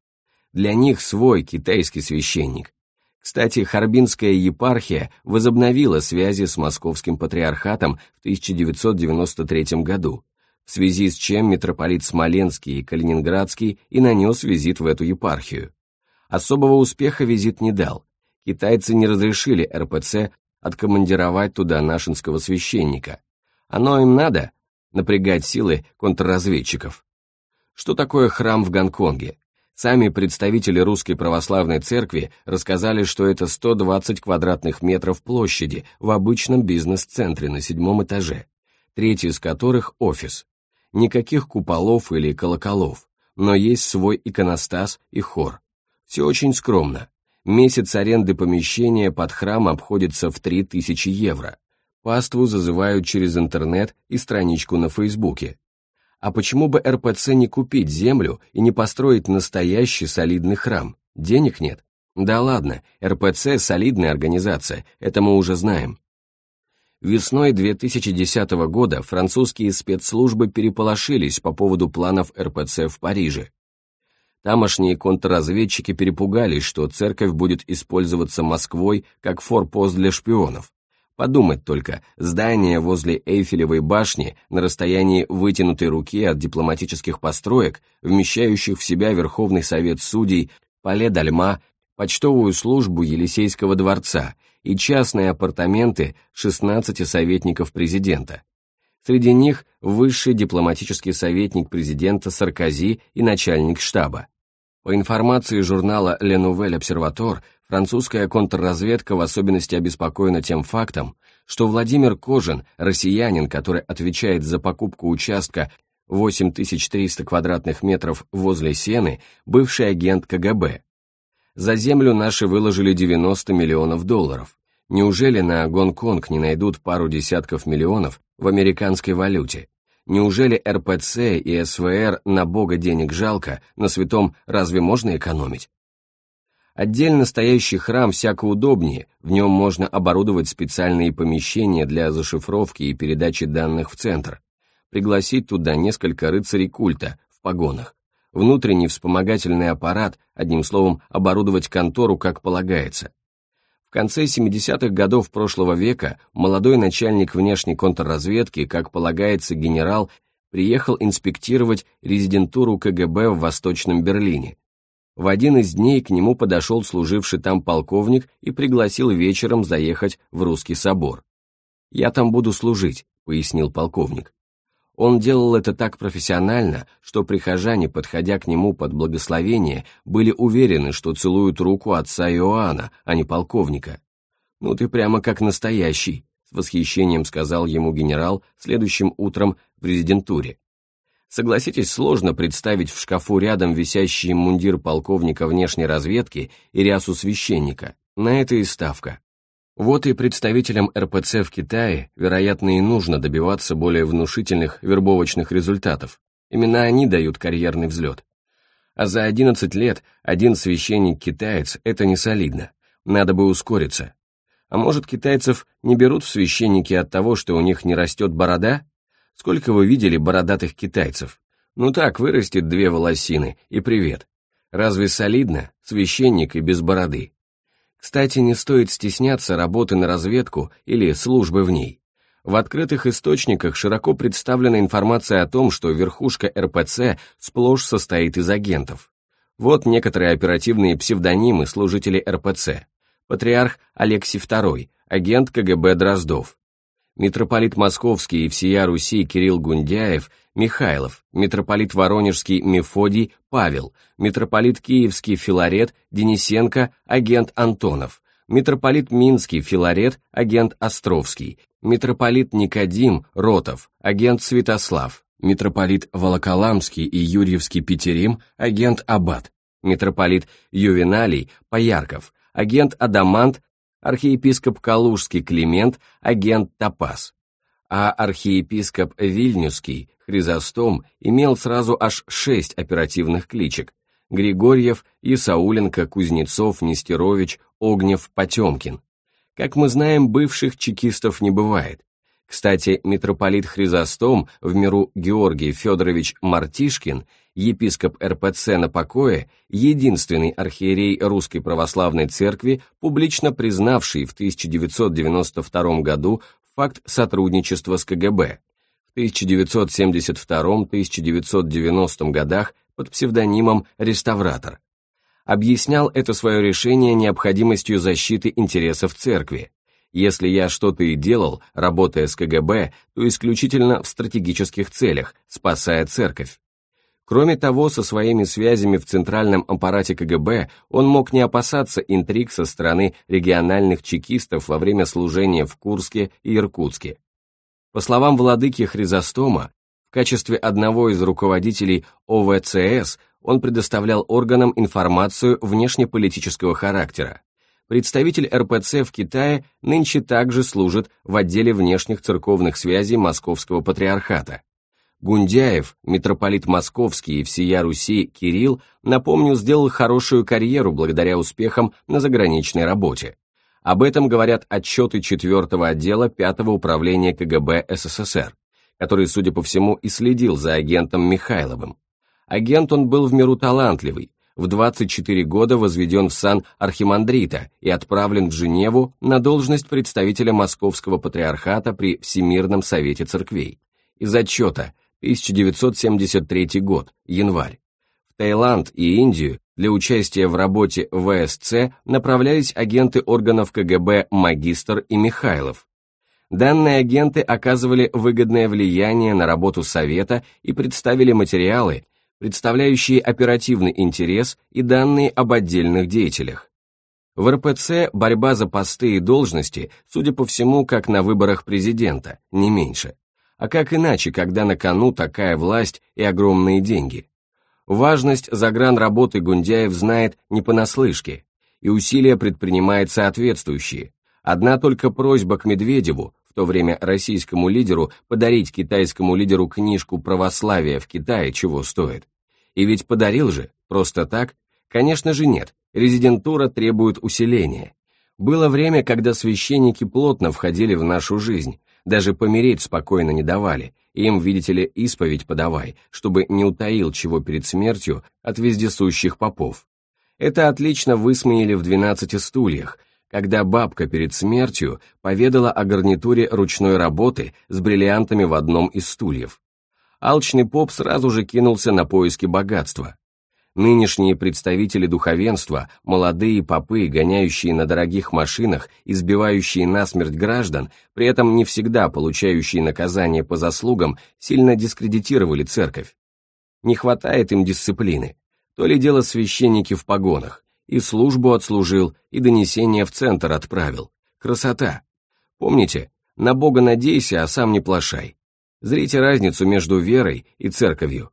Для них свой китайский священник. Кстати, Харбинская епархия возобновила связи с московским патриархатом в 1993 году, в связи с чем митрополит Смоленский и Калининградский и нанес визит в эту епархию. Особого успеха визит не дал. Китайцы не разрешили РПЦ откомандировать туда нашинского священника. Оно им надо напрягать силы контрразведчиков. Что такое храм в Гонконге? Сами представители Русской Православной Церкви рассказали, что это 120 квадратных метров площади в обычном бизнес-центре на седьмом этаже, третий из которых – офис. Никаких куполов или колоколов, но есть свой иконостас и хор. Все очень скромно. Месяц аренды помещения под храм обходится в 3000 евро. Паству зазывают через интернет и страничку на Фейсбуке. А почему бы РПЦ не купить землю и не построить настоящий солидный храм? Денег нет? Да ладно, РПЦ – солидная организация, это мы уже знаем. Весной 2010 года французские спецслужбы переполошились по поводу планов РПЦ в Париже. Тамошние контрразведчики перепугались, что церковь будет использоваться Москвой как форпост для шпионов. Подумать только, здание возле Эйфелевой башни на расстоянии вытянутой руки от дипломатических построек, вмещающих в себя Верховный Совет Судей, Пале Дальма, почтовую службу Елисейского дворца и частные апартаменты 16 советников президента. Среди них высший дипломатический советник президента Саркози и начальник штаба. По информации журнала «Le Nouvel Observateur», французская контрразведка в особенности обеспокоена тем фактом, что Владимир Кожин, россиянин, который отвечает за покупку участка 8300 квадратных метров возле Сены, бывший агент КГБ. За землю наши выложили 90 миллионов долларов. Неужели на Гонконг не найдут пару десятков миллионов в американской валюте? Неужели РПЦ и СВР на бога денег жалко, на святом разве можно экономить? Отдельно стоящий храм всяко удобнее, в нем можно оборудовать специальные помещения для зашифровки и передачи данных в центр, пригласить туда несколько рыцарей культа в погонах, внутренний вспомогательный аппарат, одним словом, оборудовать контору как полагается. В конце 70-х годов прошлого века молодой начальник внешней контрразведки, как полагается генерал, приехал инспектировать резидентуру КГБ в Восточном Берлине. В один из дней к нему подошел служивший там полковник и пригласил вечером заехать в Русский собор. «Я там буду служить», — пояснил полковник. Он делал это так профессионально, что прихожане, подходя к нему под благословение, были уверены, что целуют руку отца Иоанна, а не полковника. «Ну ты прямо как настоящий», — с восхищением сказал ему генерал следующим утром в резидентуре. Согласитесь, сложно представить в шкафу рядом висящий мундир полковника внешней разведки и рясу священника. На это и ставка. Вот и представителям РПЦ в Китае, вероятно, и нужно добиваться более внушительных вербовочных результатов. Именно они дают карьерный взлет. А за 11 лет один священник-китаец – это не солидно. Надо бы ускориться. А может, китайцев не берут в священники от того, что у них не растет борода? Сколько вы видели бородатых китайцев? Ну так, вырастет две волосины, и привет. Разве солидно? Священник и без бороды. Кстати, не стоит стесняться работы на разведку или службы в ней. В открытых источниках широко представлена информация о том, что верхушка РПЦ сплошь состоит из агентов. Вот некоторые оперативные псевдонимы служителей РПЦ. Патриарх Алексий II, агент КГБ Дроздов. Митрополит Московский и всея Руси Кирилл Гундяев, Михайлов, митрополит Воронежский Мефодий Павел, митрополит Киевский Филарет Денисенко, агент Антонов, митрополит Минский Филарет, агент Островский, митрополит Никодим Ротов, агент Святослав, митрополит Волоколамский и Юрьевский Петерим, агент Аббат, митрополит Ювеналий Поярков, агент Адамант, архиепископ Калужский Климент, агент Топас, а архиепископ Вильнюсский Хризостом имел сразу аж шесть оперативных кличек – Григорьев, Исауленко, Кузнецов, Нестерович, Огнев, Потемкин. Как мы знаем, бывших чекистов не бывает. Кстати, митрополит Хризостом, в миру Георгий Федорович Мартишкин, епископ РПЦ на покое, единственный архиерей Русской Православной Церкви, публично признавший в 1992 году факт сотрудничества с КГБ, в 1972-1990 годах под псевдонимом «Реставратор». Объяснял это свое решение необходимостью защиты интересов церкви. Если я что-то и делал, работая с КГБ, то исключительно в стратегических целях, спасая церковь. Кроме того, со своими связями в центральном аппарате КГБ он мог не опасаться интриг со стороны региональных чекистов во время служения в Курске и Иркутске. По словам владыки Хризостома, в качестве одного из руководителей ОВЦС он предоставлял органам информацию внешнеполитического характера. Представитель РПЦ в Китае нынче также служит в отделе внешних церковных связей Московского патриархата. Гундяев, митрополит Московский и всея Руси Кирилл, напомню, сделал хорошую карьеру благодаря успехам на заграничной работе. Об этом говорят отчеты 4 отдела 5 управления КГБ СССР, который, судя по всему, и следил за агентом Михайловым. Агент он был в меру талантливый, в 24 года возведен в сан архимандрита и отправлен в Женеву на должность представителя Московского патриархата при Всемирном Совете Церквей. Из отчета 1973 год, январь. В Таиланд и Индию для участия в работе ВСЦ направлялись агенты органов КГБ Магистр и Михайлов. Данные агенты оказывали выгодное влияние на работу Совета и представили материалы, представляющие оперативный интерес и данные об отдельных деятелях. В РПЦ борьба за посты и должности, судя по всему, как на выборах президента, не меньше. А как иначе, когда на кону такая власть и огромные деньги? Важность загранработы Гундяев знает не понаслышке, и усилия предпринимает соответствующие. Одна только просьба к Медведеву, в то время российскому лидеру, подарить китайскому лидеру книжку «Православие в Китае» чего стоит. И ведь подарил же, просто так? Конечно же нет, резидентура требует усиления. Было время, когда священники плотно входили в нашу жизнь, даже помереть спокойно не давали, им, видите ли, исповедь подавай, чтобы не утаил чего перед смертью от вездесущих попов. Это отлично высмеяли в «Двенадцати стульях», когда бабка перед смертью поведала о гарнитуре ручной работы с бриллиантами в одном из стульев. Алчный поп сразу же кинулся на поиски богатства. Нынешние представители духовенства, молодые попы, гоняющие на дорогих машинах, избивающие насмерть граждан, при этом не всегда получающие наказание по заслугам, сильно дискредитировали церковь. Не хватает им дисциплины. То ли дело священники в погонах. И службу отслужил, и донесение в центр отправил. Красота. Помните, на Бога надейся, а сам не плашай. Зрите разницу между верой и церковью.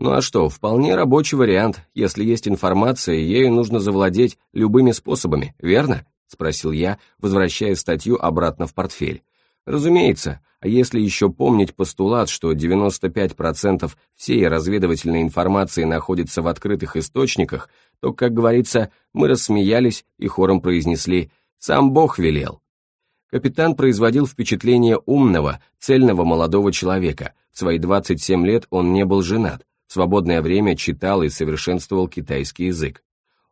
Ну а что, вполне рабочий вариант, если есть информация, ею нужно завладеть любыми способами, верно? Спросил я, возвращая статью обратно в портфель. Разумеется, а если еще помнить постулат, что 95% всей разведывательной информации находится в открытых источниках, то, как говорится, мы рассмеялись и хором произнесли «Сам Бог велел». Капитан производил впечатление умного, цельного молодого человека. В свои 27 лет он не был женат, свободное время читал и совершенствовал китайский язык.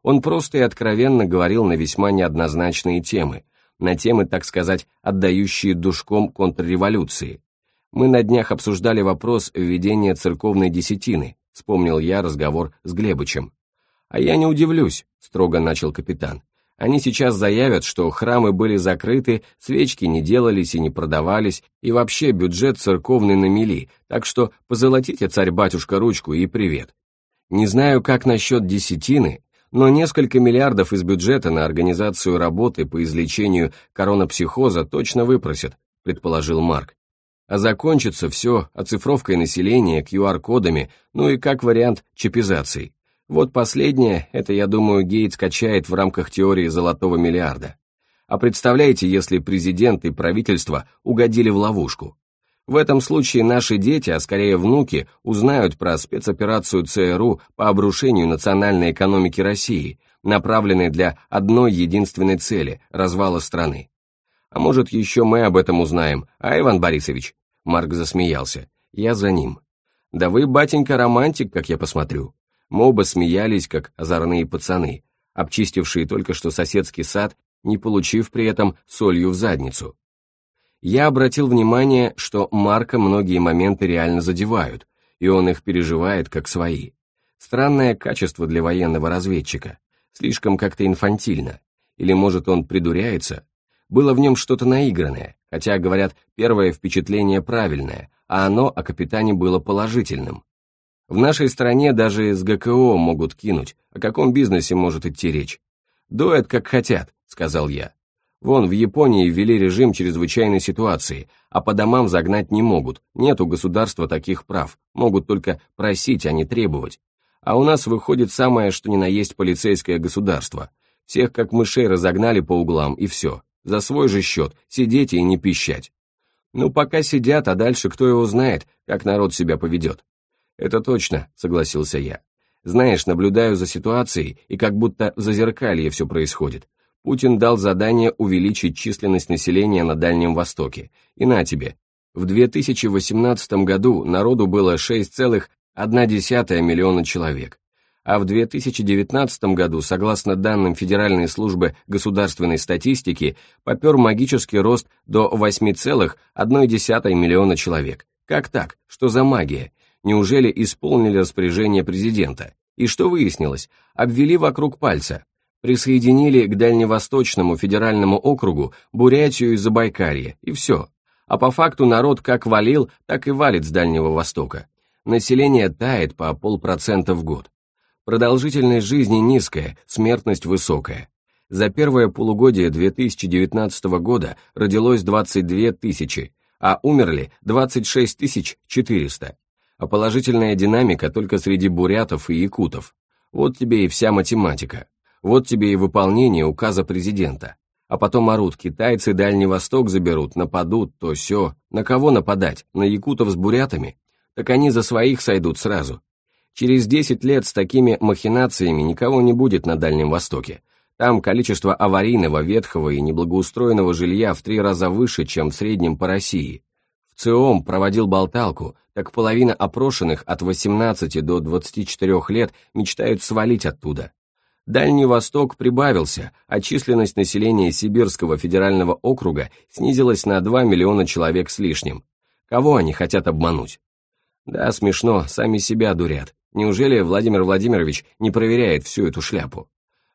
Он просто и откровенно говорил на весьма неоднозначные темы, на темы, так сказать, отдающие душком контрреволюции. Мы на днях обсуждали вопрос введения церковной десятины, вспомнил я разговор с Глебычем. «А я не удивлюсь», — строго начал капитан. Они сейчас заявят, что храмы были закрыты, свечки не делались и не продавались, и вообще бюджет церковный на мели, так что позолотите царь-батюшка ручку и привет. Не знаю, как насчет десятины, но несколько миллиардов из бюджета на организацию работы по излечению коронапсихоза точно выпросят, предположил Марк. А закончится все оцифровкой населения, QR-кодами, ну и как вариант чипизацией. Вот последнее, это, я думаю, Гейтс качает в рамках теории золотого миллиарда. А представляете, если президент и правительство угодили в ловушку? В этом случае наши дети, а скорее внуки, узнают про спецоперацию ЦРУ по обрушению национальной экономики России, направленной для одной единственной цели – развала страны. А может, еще мы об этом узнаем, а, Иван Борисович? Марк засмеялся. Я за ним. Да вы, батенька, романтик, как я посмотрю. Мы оба смеялись, как озорные пацаны, обчистившие только что соседский сад, не получив при этом солью в задницу. Я обратил внимание, что Марка многие моменты реально задевают, и он их переживает как свои. Странное качество для военного разведчика, слишком как-то инфантильно. Или, может, он придуряется? Было в нем что-то наигранное, хотя, говорят, первое впечатление правильное, а оно о капитане было положительным. В нашей стране даже из ГКО могут кинуть, о каком бизнесе может идти речь. Дует как хотят, сказал я. Вон, в Японии ввели режим чрезвычайной ситуации, а по домам загнать не могут, нет у государства таких прав, могут только просить, а не требовать. А у нас выходит самое, что ни на есть полицейское государство. Всех как мышей разогнали по углам, и все. За свой же счет, сидеть и не пищать. Ну, пока сидят, а дальше кто его знает, как народ себя поведет. «Это точно», — согласился я. «Знаешь, наблюдаю за ситуацией, и как будто в зазеркалье все происходит. Путин дал задание увеличить численность населения на Дальнем Востоке. И на тебе. В 2018 году народу было 6,1 миллиона человек. А в 2019 году, согласно данным Федеральной службы государственной статистики, попер магический рост до 8,1 миллиона человек. Как так? Что за магия? Неужели исполнили распоряжение президента. И что выяснилось? Обвели вокруг пальца. Присоединили к Дальневосточному федеральному округу Бурятию и Забайкалье, и все. А по факту народ как валил, так и валит с Дальнего Востока. Население тает по полпроцента в год. Продолжительность жизни низкая, смертность высокая. За первое полугодие 2019 года родилось 22 тысячи, а умерли 26 400 а положительная динамика только среди бурятов и якутов. Вот тебе и вся математика. Вот тебе и выполнение указа президента. А потом орут, китайцы Дальний Восток заберут, нападут, то все. На кого нападать? На якутов с бурятами? Так они за своих сойдут сразу. Через 10 лет с такими махинациями никого не будет на Дальнем Востоке. Там количество аварийного, ветхого и неблагоустроенного жилья в три раза выше, чем в среднем по России. ЦИОМ проводил болталку, так половина опрошенных от 18 до 24 лет мечтают свалить оттуда. Дальний Восток прибавился, а численность населения Сибирского федерального округа снизилась на 2 миллиона человек с лишним. Кого они хотят обмануть? Да, смешно, сами себя дурят. Неужели Владимир Владимирович не проверяет всю эту шляпу?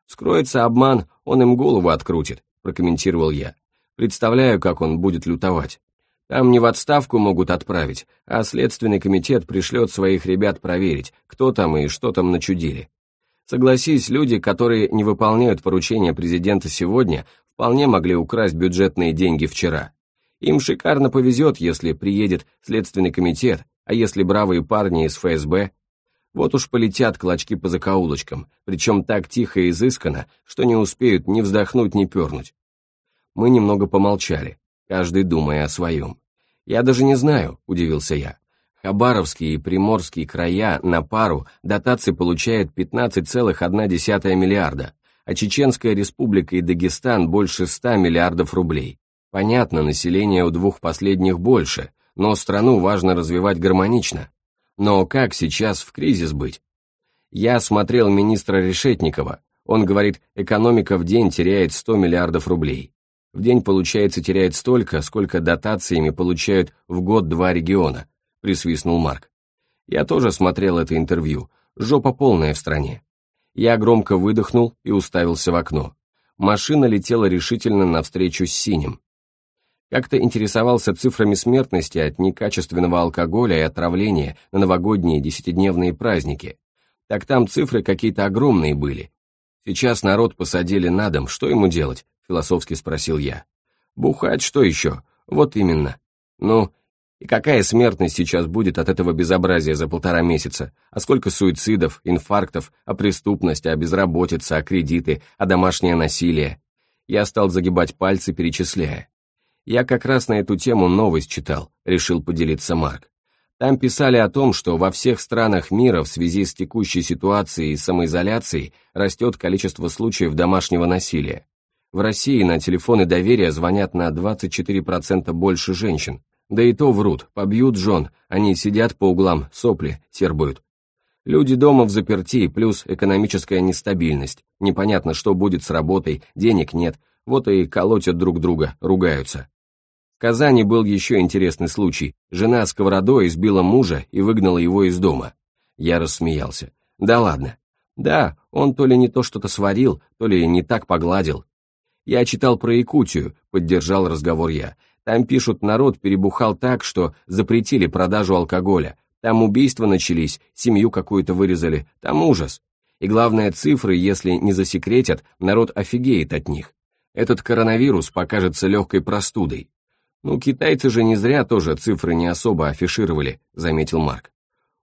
Скроется обман, он им голову открутит, прокомментировал я. Представляю, как он будет лютовать. Там не в отставку могут отправить, а Следственный комитет пришлет своих ребят проверить, кто там и что там начудили. Согласись, люди, которые не выполняют поручения президента сегодня, вполне могли украсть бюджетные деньги вчера. Им шикарно повезет, если приедет Следственный комитет, а если бравые парни из ФСБ. Вот уж полетят клочки по закоулочкам, причем так тихо и изысканно, что не успеют ни вздохнуть, ни пернуть. Мы немного помолчали, каждый думая о своем. «Я даже не знаю», — удивился я. Хабаровские и Приморские края на пару дотации получают 15,1 миллиарда, а Чеченская республика и Дагестан больше 100 миллиардов рублей. Понятно, население у двух последних больше, но страну важно развивать гармонично. Но как сейчас в кризис быть? Я смотрел министра Решетникова, он говорит, экономика в день теряет 100 миллиардов рублей. В день, получается, теряет столько, сколько дотациями получают в год два региона – присвистнул Марк. Я тоже смотрел это интервью. Жопа полная в стране. Я громко выдохнул и уставился в окно. Машина летела решительно навстречу с синим. Как-то интересовался цифрами смертности от некачественного алкоголя и отравления на новогодние десятидневные праздники. Так там цифры какие-то огромные были. Сейчас народ посадили на дом, что ему делать? Философски спросил я. Бухать что еще? Вот именно. Ну, и какая смертность сейчас будет от этого безобразия за полтора месяца? А сколько суицидов, инфарктов, а преступность, а безработица, а кредиты, а домашнее насилие? Я стал загибать пальцы, перечисляя. Я как раз на эту тему новость читал, решил поделиться Марк. Там писали о том, что во всех странах мира в связи с текущей ситуацией и самоизоляцией растет количество случаев домашнего насилия. В России на телефоны доверия звонят на 24% больше женщин, да и то врут, побьют жен, они сидят по углам, сопли, сербуют. Люди дома в заперти, плюс экономическая нестабильность. Непонятно, что будет с работой, денег нет, вот и колотят друг друга, ругаются. В Казани был еще интересный случай. Жена сковородой избила мужа и выгнала его из дома. Я рассмеялся. Да ладно. Да, он то ли не то что-то сварил, то ли не так погладил. Я читал про Якутию, поддержал разговор я. Там пишут, народ перебухал так, что запретили продажу алкоголя. Там убийства начались, семью какую-то вырезали, там ужас. И главное, цифры, если не засекретят, народ офигеет от них. Этот коронавирус покажется легкой простудой. Ну, китайцы же не зря тоже цифры не особо афишировали, заметил Марк.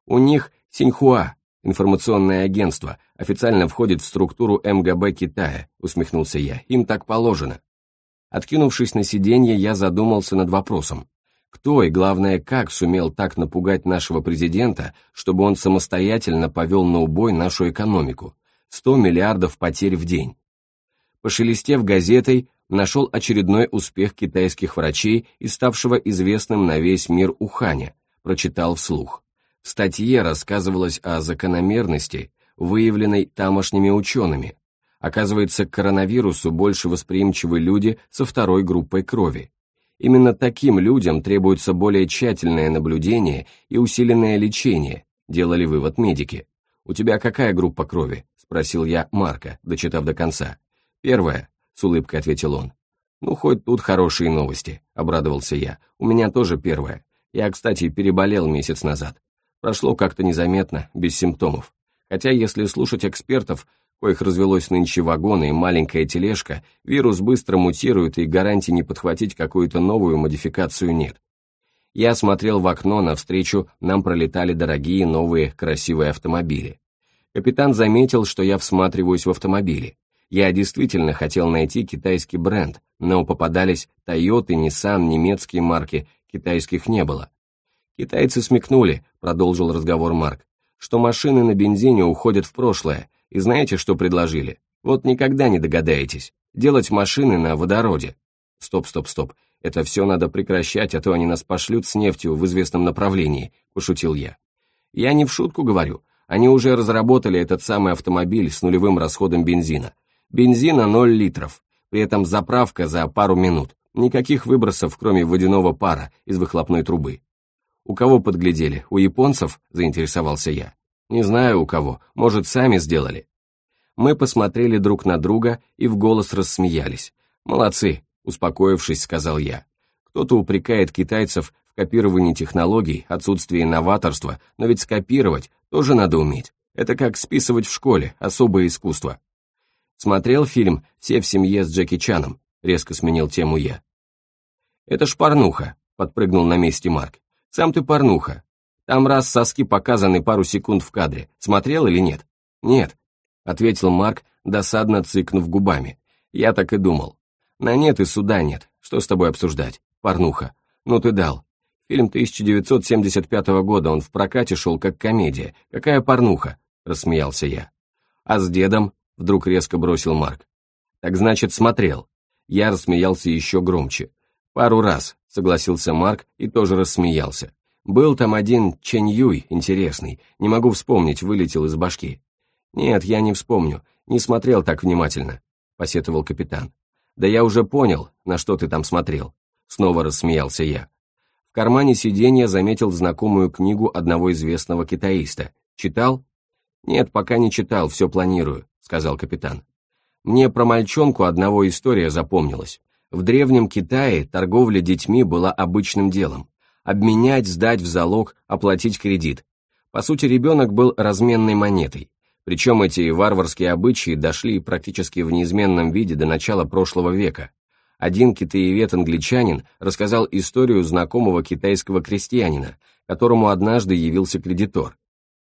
У них Синьхуа, информационное агентство, официально входит в структуру МГБ Китая, усмехнулся я, им так положено. Откинувшись на сиденье, я задумался над вопросом. Кто и, главное, как сумел так напугать нашего президента, чтобы он самостоятельно повел на убой нашу экономику? 100 миллиардов потерь в день. Пошелестев газетой, нашел очередной успех китайских врачей и ставшего известным на весь мир Уханя, прочитал вслух. В статье рассказывалось о закономерности, выявленной тамошними учеными, Оказывается, к коронавирусу больше восприимчивы люди со второй группой крови. Именно таким людям требуется более тщательное наблюдение и усиленное лечение, делали вывод медики. «У тебя какая группа крови?» – спросил я Марка, дочитав до конца. «Первая», – с улыбкой ответил он. «Ну, хоть тут хорошие новости», – обрадовался я. «У меня тоже первая. Я, кстати, переболел месяц назад. Прошло как-то незаметно, без симптомов. Хотя, если слушать экспертов, коих развелось нынче вагоны и маленькая тележка, вирус быстро мутирует и гарантии не подхватить какую-то новую модификацию нет. Я смотрел в окно, навстречу нам пролетали дорогие новые красивые автомобили. Капитан заметил, что я всматриваюсь в автомобили. Я действительно хотел найти китайский бренд, но попадались Toyota, Nissan, немецкие марки, китайских не было. Китайцы смекнули, продолжил разговор Марк, что машины на бензине уходят в прошлое, и знаете, что предложили? Вот никогда не догадаетесь. Делать машины на водороде. Стоп, стоп, стоп. Это все надо прекращать, а то они нас пошлют с нефтью в известном направлении, пошутил я. Я не в шутку говорю. Они уже разработали этот самый автомобиль с нулевым расходом бензина. Бензина 0 литров. При этом заправка за пару минут. Никаких выбросов, кроме водяного пара из выхлопной трубы. «У кого подглядели? У японцев?» – заинтересовался я. «Не знаю у кого. Может, сами сделали?» Мы посмотрели друг на друга и в голос рассмеялись. «Молодцы», – успокоившись, сказал я. «Кто-то упрекает китайцев в копировании технологий, отсутствии новаторства, но ведь скопировать тоже надо уметь. Это как списывать в школе, особое искусство». Смотрел фильм «Все в семье с Джеки Чаном», резко сменил тему я. «Это ж порнуха», — подпрыгнул на месте Марк. Сам ты порнуха. Там раз соски показаны пару секунд в кадре. Смотрел или нет? Нет, ответил Марк, досадно цыкнув губами. Я так и думал. На нет и суда нет. Что с тобой обсуждать? Порнуха. Ну ты дал. Фильм 1975 года, он в прокате шел как комедия. Какая порнуха? Рассмеялся я. А с дедом? Вдруг резко бросил Марк. Так значит, смотрел. Я рассмеялся еще громче. «Пару раз», — согласился Марк и тоже рассмеялся. «Был там один Чэнь Юй, интересный, не могу вспомнить, вылетел из башки». «Нет, я не вспомню, не смотрел так внимательно», — посетовал капитан. «Да я уже понял, на что ты там смотрел», — снова рассмеялся я. В кармане сиденья заметил знакомую книгу одного известного китаиста. Читал? «Нет, пока не читал, все планирую», — сказал капитан. «Мне про мальчонку одного история запомнилась. В Древнем Китае торговля детьми была обычным делом. Обменять, сдать в залог, оплатить кредит. По сути, ребенок был разменной монетой. Причем эти варварские обычаи дошли практически в неизменном виде до начала прошлого века. Один китаевед-англичанин рассказал историю знакомого китайского крестьянина, которому однажды явился кредитор.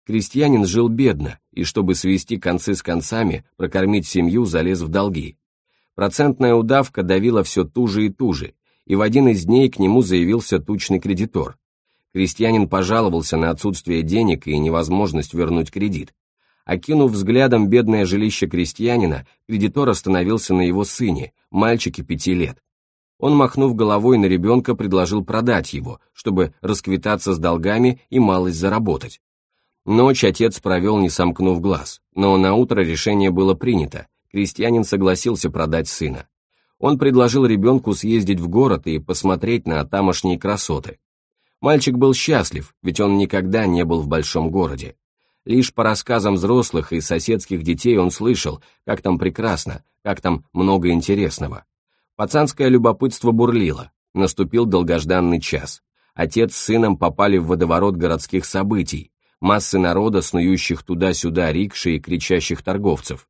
Крестьянин жил бедно, и чтобы свести концы с концами, прокормить семью, залез в долги. Процентная удавка давила все туже и туже, и в один из дней к нему заявился тучный кредитор. Крестьянин пожаловался на отсутствие денег и невозможность вернуть кредит. Окинув взглядом бедное жилище крестьянина, кредитор остановился на его сыне, мальчике пяти лет. Он, махнув головой на ребенка, предложил продать его, чтобы расквитаться с долгами и малость заработать. Ночь отец провел, не сомкнув глаз, но на утро решение было принято, крестьянин согласился продать сына. Он предложил ребенку съездить в город и посмотреть на тамошние красоты. Мальчик был счастлив, ведь он никогда не был в большом городе. Лишь по рассказам взрослых и соседских детей он слышал, как там прекрасно, как там много интересного. Пацанское любопытство бурлило. Наступил долгожданный час. Отец с сыном попали в водоворот городских событий, массы народа, снующих туда-сюда рикши и кричащих торговцев.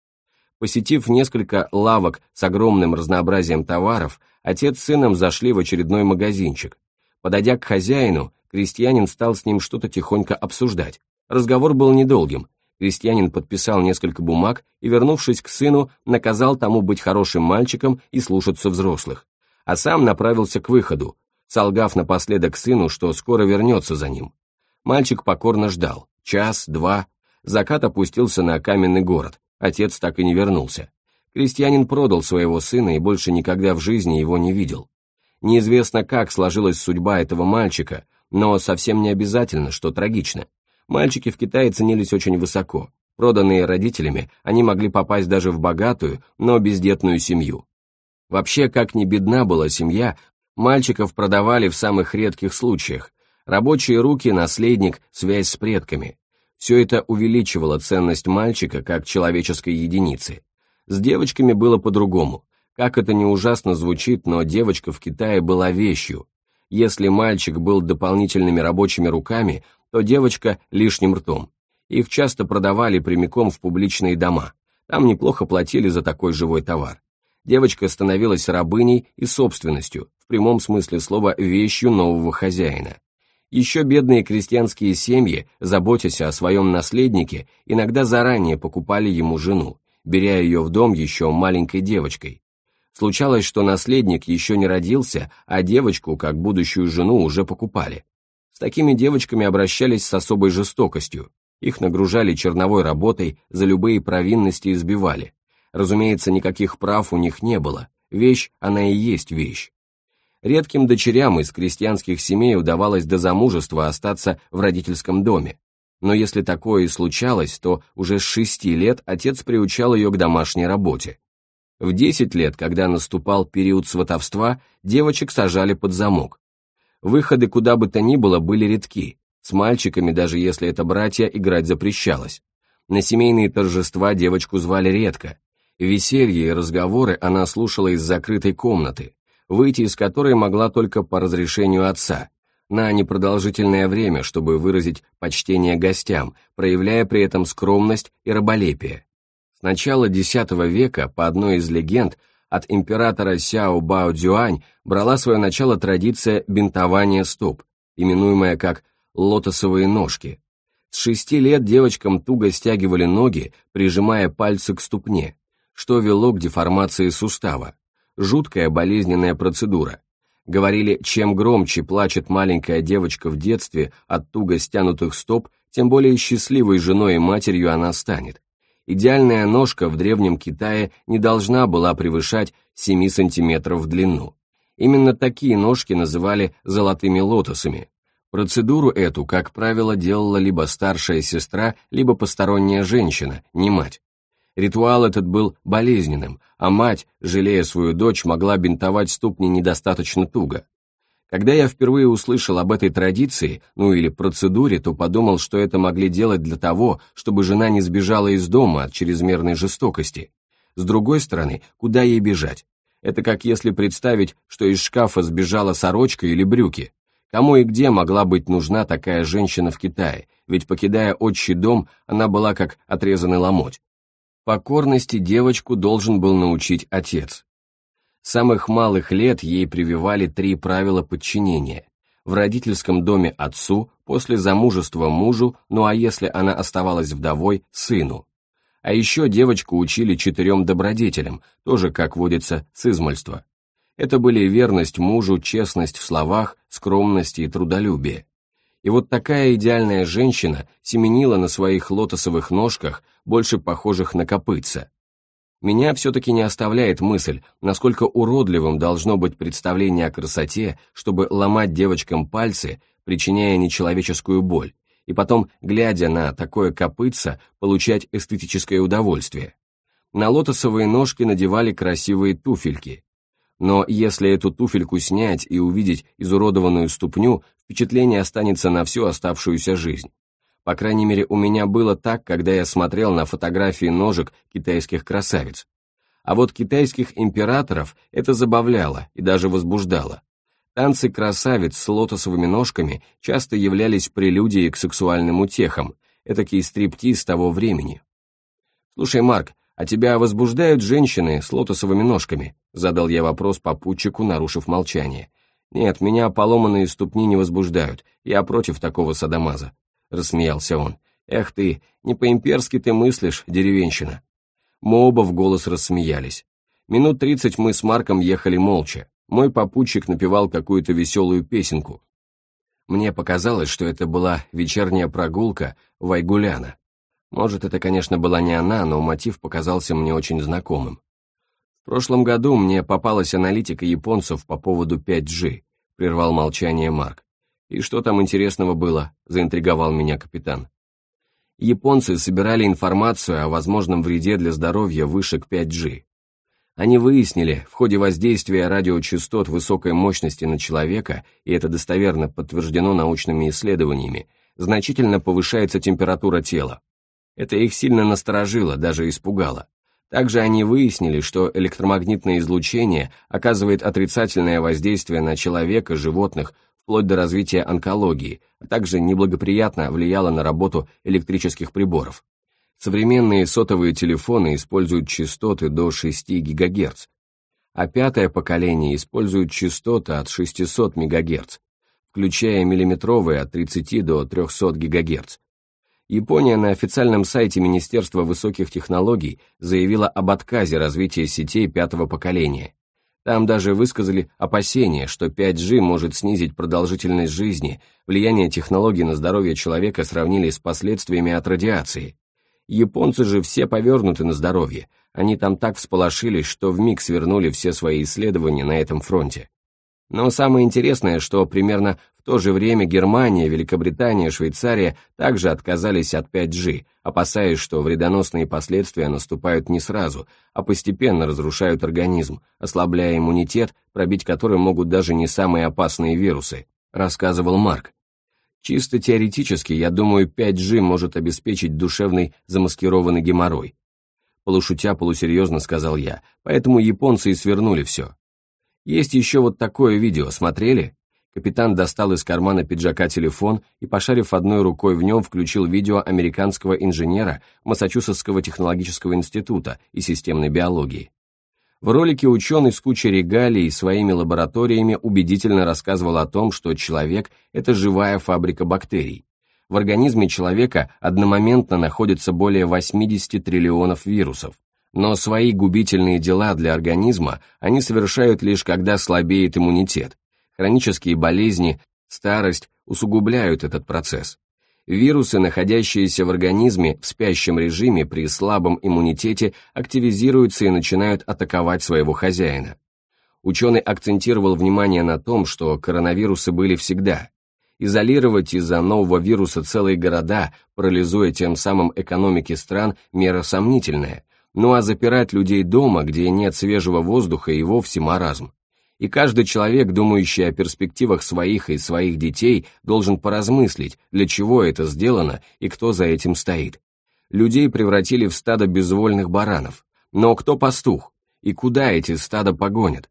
Посетив несколько лавок с огромным разнообразием товаров, отец с сыном зашли в очередной магазинчик. Подойдя к хозяину, крестьянин стал с ним что-то тихонько обсуждать. Разговор был недолгим. Крестьянин подписал несколько бумаг и, вернувшись к сыну, наказал тому быть хорошим мальчиком и слушаться взрослых. А сам направился к выходу, солгав напоследок сыну, что скоро вернется за ним. Мальчик покорно ждал. Час, два. Закат опустился на каменный город. Отец так и не вернулся. Крестьянин продал своего сына и больше никогда в жизни его не видел. Неизвестно, как сложилась судьба этого мальчика, но совсем не обязательно, что трагично. Мальчики в Китае ценились очень высоко. Проданные родителями, они могли попасть даже в богатую, но бездетную семью. Вообще, как ни бедна была семья, мальчиков продавали в самых редких случаях. Рабочие руки, наследник, связь с предками. Все это увеличивало ценность мальчика как человеческой единицы. С девочками было по-другому. Как это не ужасно звучит, но девочка в Китае была вещью. Если мальчик был дополнительными рабочими руками, то девочка – лишним ртом. Их часто продавали прямиком в публичные дома. Там неплохо платили за такой живой товар. Девочка становилась рабыней и собственностью, в прямом смысле слова вещью нового хозяина. Еще бедные крестьянские семьи, заботясь о своем наследнике, иногда заранее покупали ему жену, беря ее в дом еще маленькой девочкой. Случалось, что наследник еще не родился, а девочку, как будущую жену, уже покупали. С такими девочками обращались с особой жестокостью. Их нагружали черновой работой, за любые провинности избивали. Разумеется, никаких прав у них не было. Вещь, она и есть вещь. Редким дочерям из крестьянских семей удавалось до замужества остаться в родительском доме. Но если такое и случалось, то уже с шести лет отец приучал ее к домашней работе. В десять лет, когда наступал период сватовства, девочек сажали под замок. Выходы куда бы то ни было были редки, с мальчиками, даже если это братья, играть запрещалось. На семейные торжества девочку звали редко. Веселье и разговоры она слушала из закрытой комнаты, выйти из которой могла только по разрешению отца, на непродолжительное время, чтобы выразить почтение гостям, проявляя при этом скромность и раболепие. С начала X века, по одной из легенд, от императора Сяо Бао Цзюань брала свое начало традиция бинтования стоп, именуемая как лотосовые ножки. С шести лет девочкам туго стягивали ноги, прижимая пальцы к ступне, что вело к деформации сустава жуткая болезненная процедура. Говорили, чем громче плачет маленькая девочка в детстве от туго стянутых стоп, тем более счастливой женой и матерью она станет. Идеальная ножка в Древнем Китае не должна была превышать 7 сантиметров в длину. Именно такие ножки называли «золотыми лотосами». Процедуру эту, как правило, делала либо старшая сестра, либо посторонняя женщина, не мать. Ритуал этот был болезненным, а мать, жалея свою дочь, могла бинтовать ступни недостаточно туго. Когда я впервые услышал об этой традиции, ну или процедуре, то подумал, что это могли делать для того, чтобы жена не сбежала из дома от чрезмерной жестокости. С другой стороны, куда ей бежать? Это как если представить, что из шкафа сбежала сорочка или брюки. Кому и где могла быть нужна такая женщина в Китае, ведь покидая отчий дом, она была как отрезанный ломоть. Покорности девочку должен был научить отец. С самых малых лет ей прививали три правила подчинения. В родительском доме отцу, после замужества мужу, ну а если она оставалась вдовой, сыну. А еще девочку учили четырем добродетелям, тоже, как водится, с измольства. Это были верность мужу, честность в словах, скромность и трудолюбие. И вот такая идеальная женщина семенила на своих лотосовых ножках, больше похожих на копытца. Меня все-таки не оставляет мысль, насколько уродливым должно быть представление о красоте, чтобы ломать девочкам пальцы, причиняя нечеловеческую боль, и потом, глядя на такое копытце, получать эстетическое удовольствие. На лотосовые ножки надевали красивые туфельки, но если эту туфельку снять и увидеть изуродованную ступню, впечатление останется на всю оставшуюся жизнь. По крайней мере, у меня было так, когда я смотрел на фотографии ножек китайских красавиц. А вот китайских императоров это забавляло и даже возбуждало. Танцы красавиц с лотосовыми ножками часто являлись прелюдией к сексуальным утехам, этакий стриптиз того времени. «Слушай, Марк, а тебя возбуждают женщины с лотосовыми ножками?» Задал я вопрос попутчику, нарушив молчание. «Нет, меня поломанные ступни не возбуждают, я против такого садомаза», — рассмеялся он. «Эх ты, не по-имперски ты мыслишь, деревенщина». Мы оба в голос рассмеялись. Минут тридцать мы с Марком ехали молча. Мой попутчик напевал какую-то веселую песенку. Мне показалось, что это была вечерняя прогулка Вайгуляна. Может, это, конечно, была не она, но мотив показался мне очень знакомым. В прошлом году мне попалась аналитика японцев по поводу 5G, прервал молчание Марк. И что там интересного было, заинтриговал меня капитан. Японцы собирали информацию о возможном вреде для здоровья вышек 5G. Они выяснили, в ходе воздействия радиочастот высокой мощности на человека, и это достоверно подтверждено научными исследованиями, значительно повышается температура тела. Это их сильно насторожило, даже испугало. Также они выяснили, что электромагнитное излучение оказывает отрицательное воздействие на человека, животных, вплоть до развития онкологии, а также неблагоприятно влияло на работу электрических приборов. Современные сотовые телефоны используют частоты до 6 ГГц, а пятое поколение использует частоты от 600 МГц, включая миллиметровые от 30 до 300 ГГц. Япония на официальном сайте Министерства высоких технологий заявила об отказе развития сетей пятого поколения. Там даже высказали опасения, что 5G может снизить продолжительность жизни, влияние технологий на здоровье человека сравнили с последствиями от радиации. Японцы же все повернуты на здоровье, они там так всполошились, что вмиг свернули все свои исследования на этом фронте. Но самое интересное, что примерно то же время Германия, Великобритания, Швейцария также отказались от 5G, опасаясь, что вредоносные последствия наступают не сразу, а постепенно разрушают организм, ослабляя иммунитет, пробить который могут даже не самые опасные вирусы, рассказывал Марк. Чисто теоретически, я думаю, 5G может обеспечить душевный замаскированный геморрой. Полушутя, полусерьезно сказал я, поэтому японцы и свернули все. Есть еще вот такое видео, смотрели? Капитан достал из кармана пиджака телефон и, пошарив одной рукой в нем, включил видео американского инженера Массачусетского технологического института и системной биологии. В ролике ученый с кучей регалий и своими лабораториями убедительно рассказывал о том, что человек – это живая фабрика бактерий. В организме человека одномоментно находится более 80 триллионов вирусов, но свои губительные дела для организма они совершают лишь когда слабеет иммунитет. Хронические болезни, старость усугубляют этот процесс. Вирусы, находящиеся в организме в спящем режиме при слабом иммунитете, активизируются и начинают атаковать своего хозяина. Ученый акцентировал внимание на том, что коронавирусы были всегда. Изолировать из-за нового вируса целые города, парализуя тем самым экономики стран, мера сомнительная, ну а запирать людей дома, где нет свежего воздуха, и вовсе маразм. И каждый человек, думающий о перспективах своих и своих детей, должен поразмыслить, для чего это сделано и кто за этим стоит. Людей превратили в стадо безвольных баранов. Но кто пастух? И куда эти стада погонят?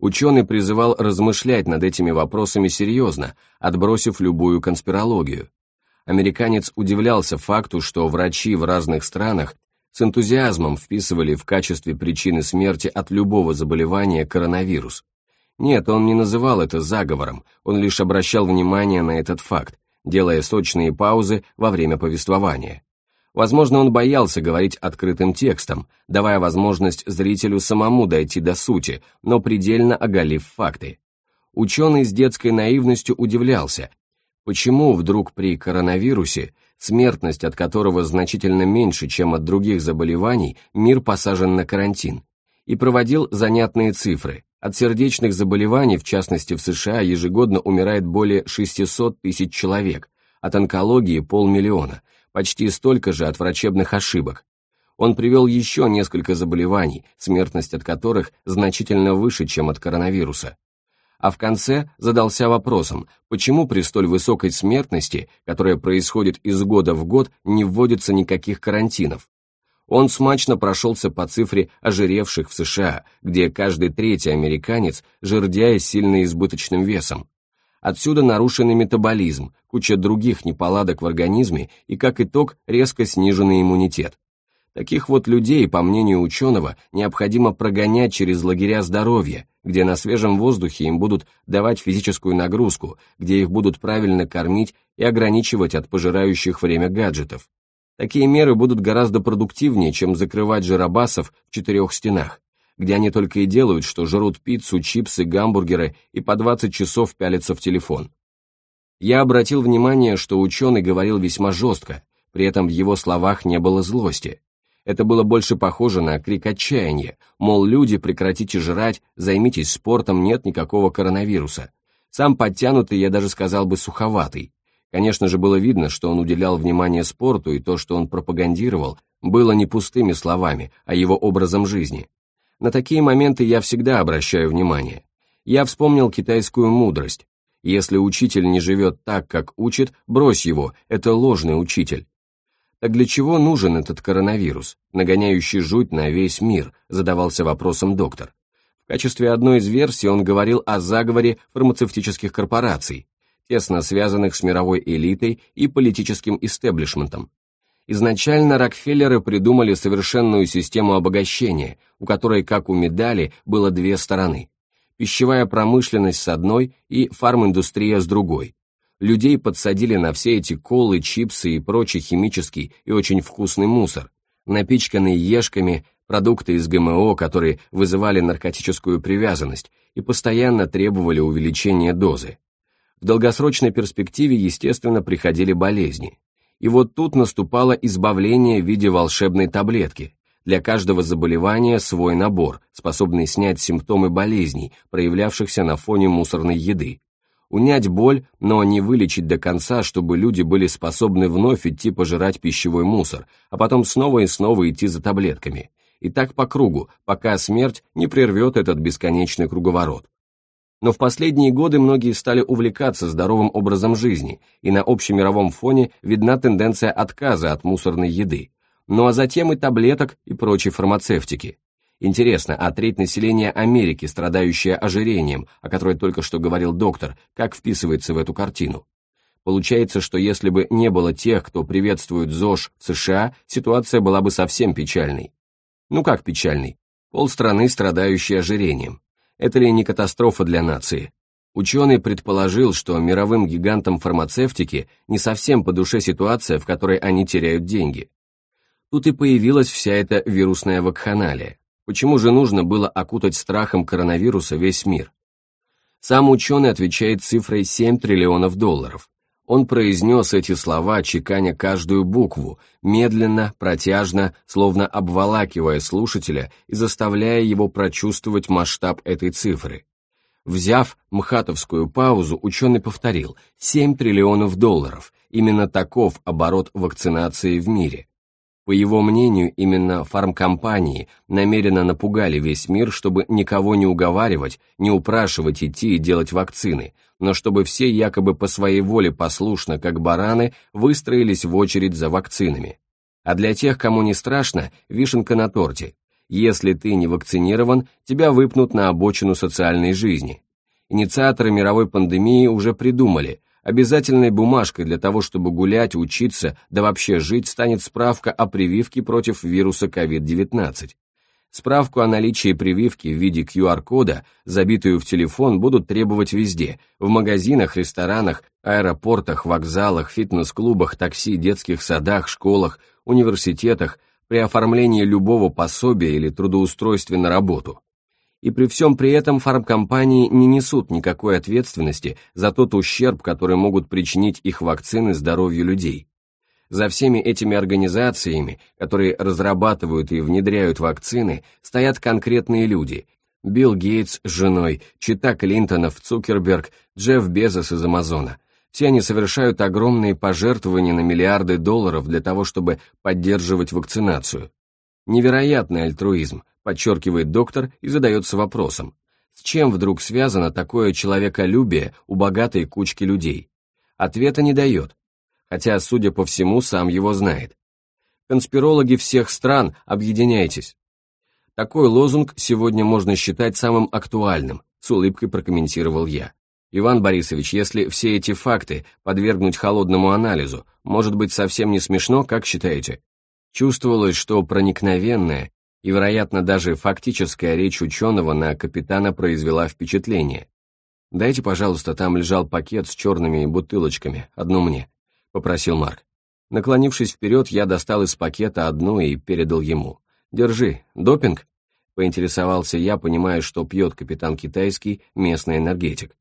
Ученый призывал размышлять над этими вопросами серьезно, отбросив любую конспирологию. Американец удивлялся факту, что врачи в разных странах с энтузиазмом вписывали в качестве причины смерти от любого заболевания коронавирус. Нет, он не называл это заговором, он лишь обращал внимание на этот факт, делая сочные паузы во время повествования. Возможно, он боялся говорить открытым текстом, давая возможность зрителю самому дойти до сути, но предельно оголив факты. Ученый с детской наивностью удивлялся, почему вдруг при коронавирусе смертность от которого значительно меньше, чем от других заболеваний, мир посажен на карантин, и проводил занятные цифры. От сердечных заболеваний, в частности в США, ежегодно умирает более 600 тысяч человек, от онкологии – полмиллиона, почти столько же от врачебных ошибок. Он привел еще несколько заболеваний, смертность от которых значительно выше, чем от коронавируса а в конце задался вопросом, почему при столь высокой смертности, которая происходит из года в год, не вводится никаких карантинов. Он смачно прошелся по цифре ожиревших в США, где каждый третий американец жердяя сильно избыточным весом. Отсюда нарушенный метаболизм, куча других неполадок в организме и, как итог, резко сниженный иммунитет. Таких вот людей, по мнению ученого, необходимо прогонять через лагеря здоровья, где на свежем воздухе им будут давать физическую нагрузку, где их будут правильно кормить и ограничивать от пожирающих время гаджетов. Такие меры будут гораздо продуктивнее, чем закрывать жиробасов в четырех стенах, где они только и делают, что жрут пиццу, чипсы, гамбургеры и по 20 часов пялятся в телефон. Я обратил внимание, что ученый говорил весьма жестко, при этом в его словах не было злости. Это было больше похоже на крик отчаяния, мол, люди, прекратите жрать, займитесь спортом, нет никакого коронавируса. Сам подтянутый, я даже сказал бы, суховатый. Конечно же, было видно, что он уделял внимание спорту, и то, что он пропагандировал, было не пустыми словами, а его образом жизни. На такие моменты я всегда обращаю внимание. Я вспомнил китайскую мудрость. Если учитель не живет так, как учит, брось его, это ложный учитель. Так для чего нужен этот коронавирус, нагоняющий жуть на весь мир, задавался вопросом доктор. В качестве одной из версий он говорил о заговоре фармацевтических корпораций, тесно связанных с мировой элитой и политическим истеблишментом. Изначально Рокфеллеры придумали совершенную систему обогащения, у которой, как у медали, было две стороны – пищевая промышленность с одной и фарминдустрия с другой. Людей подсадили на все эти колы, чипсы и прочий химический и очень вкусный мусор, напичканный ешками, продукты из ГМО, которые вызывали наркотическую привязанность и постоянно требовали увеличения дозы. В долгосрочной перспективе, естественно, приходили болезни. И вот тут наступало избавление в виде волшебной таблетки. Для каждого заболевания свой набор, способный снять симптомы болезней, проявлявшихся на фоне мусорной еды. Унять боль, но не вылечить до конца, чтобы люди были способны вновь идти пожирать пищевой мусор, а потом снова и снова идти за таблетками. И так по кругу, пока смерть не прервет этот бесконечный круговорот. Но в последние годы многие стали увлекаться здоровым образом жизни, и на общемировом фоне видна тенденция отказа от мусорной еды, ну а затем и таблеток и прочей фармацевтики. Интересно, а треть населения Америки, страдающая ожирением, о которой только что говорил доктор, как вписывается в эту картину? Получается, что если бы не было тех, кто приветствует ЗОЖ в США, ситуация была бы совсем печальной. Ну как печальной? Полстраны, страдающие ожирением. Это ли не катастрофа для нации? Ученый предположил, что мировым гигантам фармацевтики не совсем по душе ситуация, в которой они теряют деньги. Тут и появилась вся эта вирусная вакханалия. Почему же нужно было окутать страхом коронавируса весь мир? Сам ученый отвечает цифрой 7 триллионов долларов. Он произнес эти слова, чеканя каждую букву, медленно, протяжно, словно обволакивая слушателя и заставляя его прочувствовать масштаб этой цифры. Взяв мхатовскую паузу, ученый повторил 7 триллионов долларов, именно таков оборот вакцинации в мире. По его мнению, именно фармкомпании намеренно напугали весь мир, чтобы никого не уговаривать, не упрашивать идти и делать вакцины, но чтобы все якобы по своей воле послушно, как бараны, выстроились в очередь за вакцинами. А для тех, кому не страшно, вишенка на торте. Если ты не вакцинирован, тебя выпнут на обочину социальной жизни. Инициаторы мировой пандемии уже придумали – Обязательной бумажкой для того, чтобы гулять, учиться, да вообще жить, станет справка о прививке против вируса COVID-19. Справку о наличии прививки в виде QR-кода, забитую в телефон, будут требовать везде – в магазинах, ресторанах, аэропортах, вокзалах, фитнес-клубах, такси, детских садах, школах, университетах, при оформлении любого пособия или трудоустройстве на работу и при всем при этом фармкомпании не несут никакой ответственности за тот ущерб, который могут причинить их вакцины здоровью людей. За всеми этими организациями, которые разрабатывают и внедряют вакцины, стоят конкретные люди. Билл Гейтс с женой, Чита Клинтонов, Цукерберг, Джефф Безос из Амазона. Все они совершают огромные пожертвования на миллиарды долларов для того, чтобы поддерживать вакцинацию. Невероятный альтруизм, подчеркивает доктор и задается вопросом, с чем вдруг связано такое человеколюбие у богатой кучки людей? Ответа не дает, хотя, судя по всему, сам его знает. Конспирологи всех стран, объединяйтесь. Такой лозунг сегодня можно считать самым актуальным, с улыбкой прокомментировал я. Иван Борисович, если все эти факты подвергнуть холодному анализу, может быть совсем не смешно, как считаете? Чувствовалось, что проникновенная и, вероятно, даже фактическая речь ученого на капитана произвела впечатление. «Дайте, пожалуйста, там лежал пакет с черными бутылочками, одну мне», — попросил Марк. Наклонившись вперед, я достал из пакета одну и передал ему. «Держи, допинг?» — поинтересовался я, понимая, что пьет капитан китайский местный энергетик.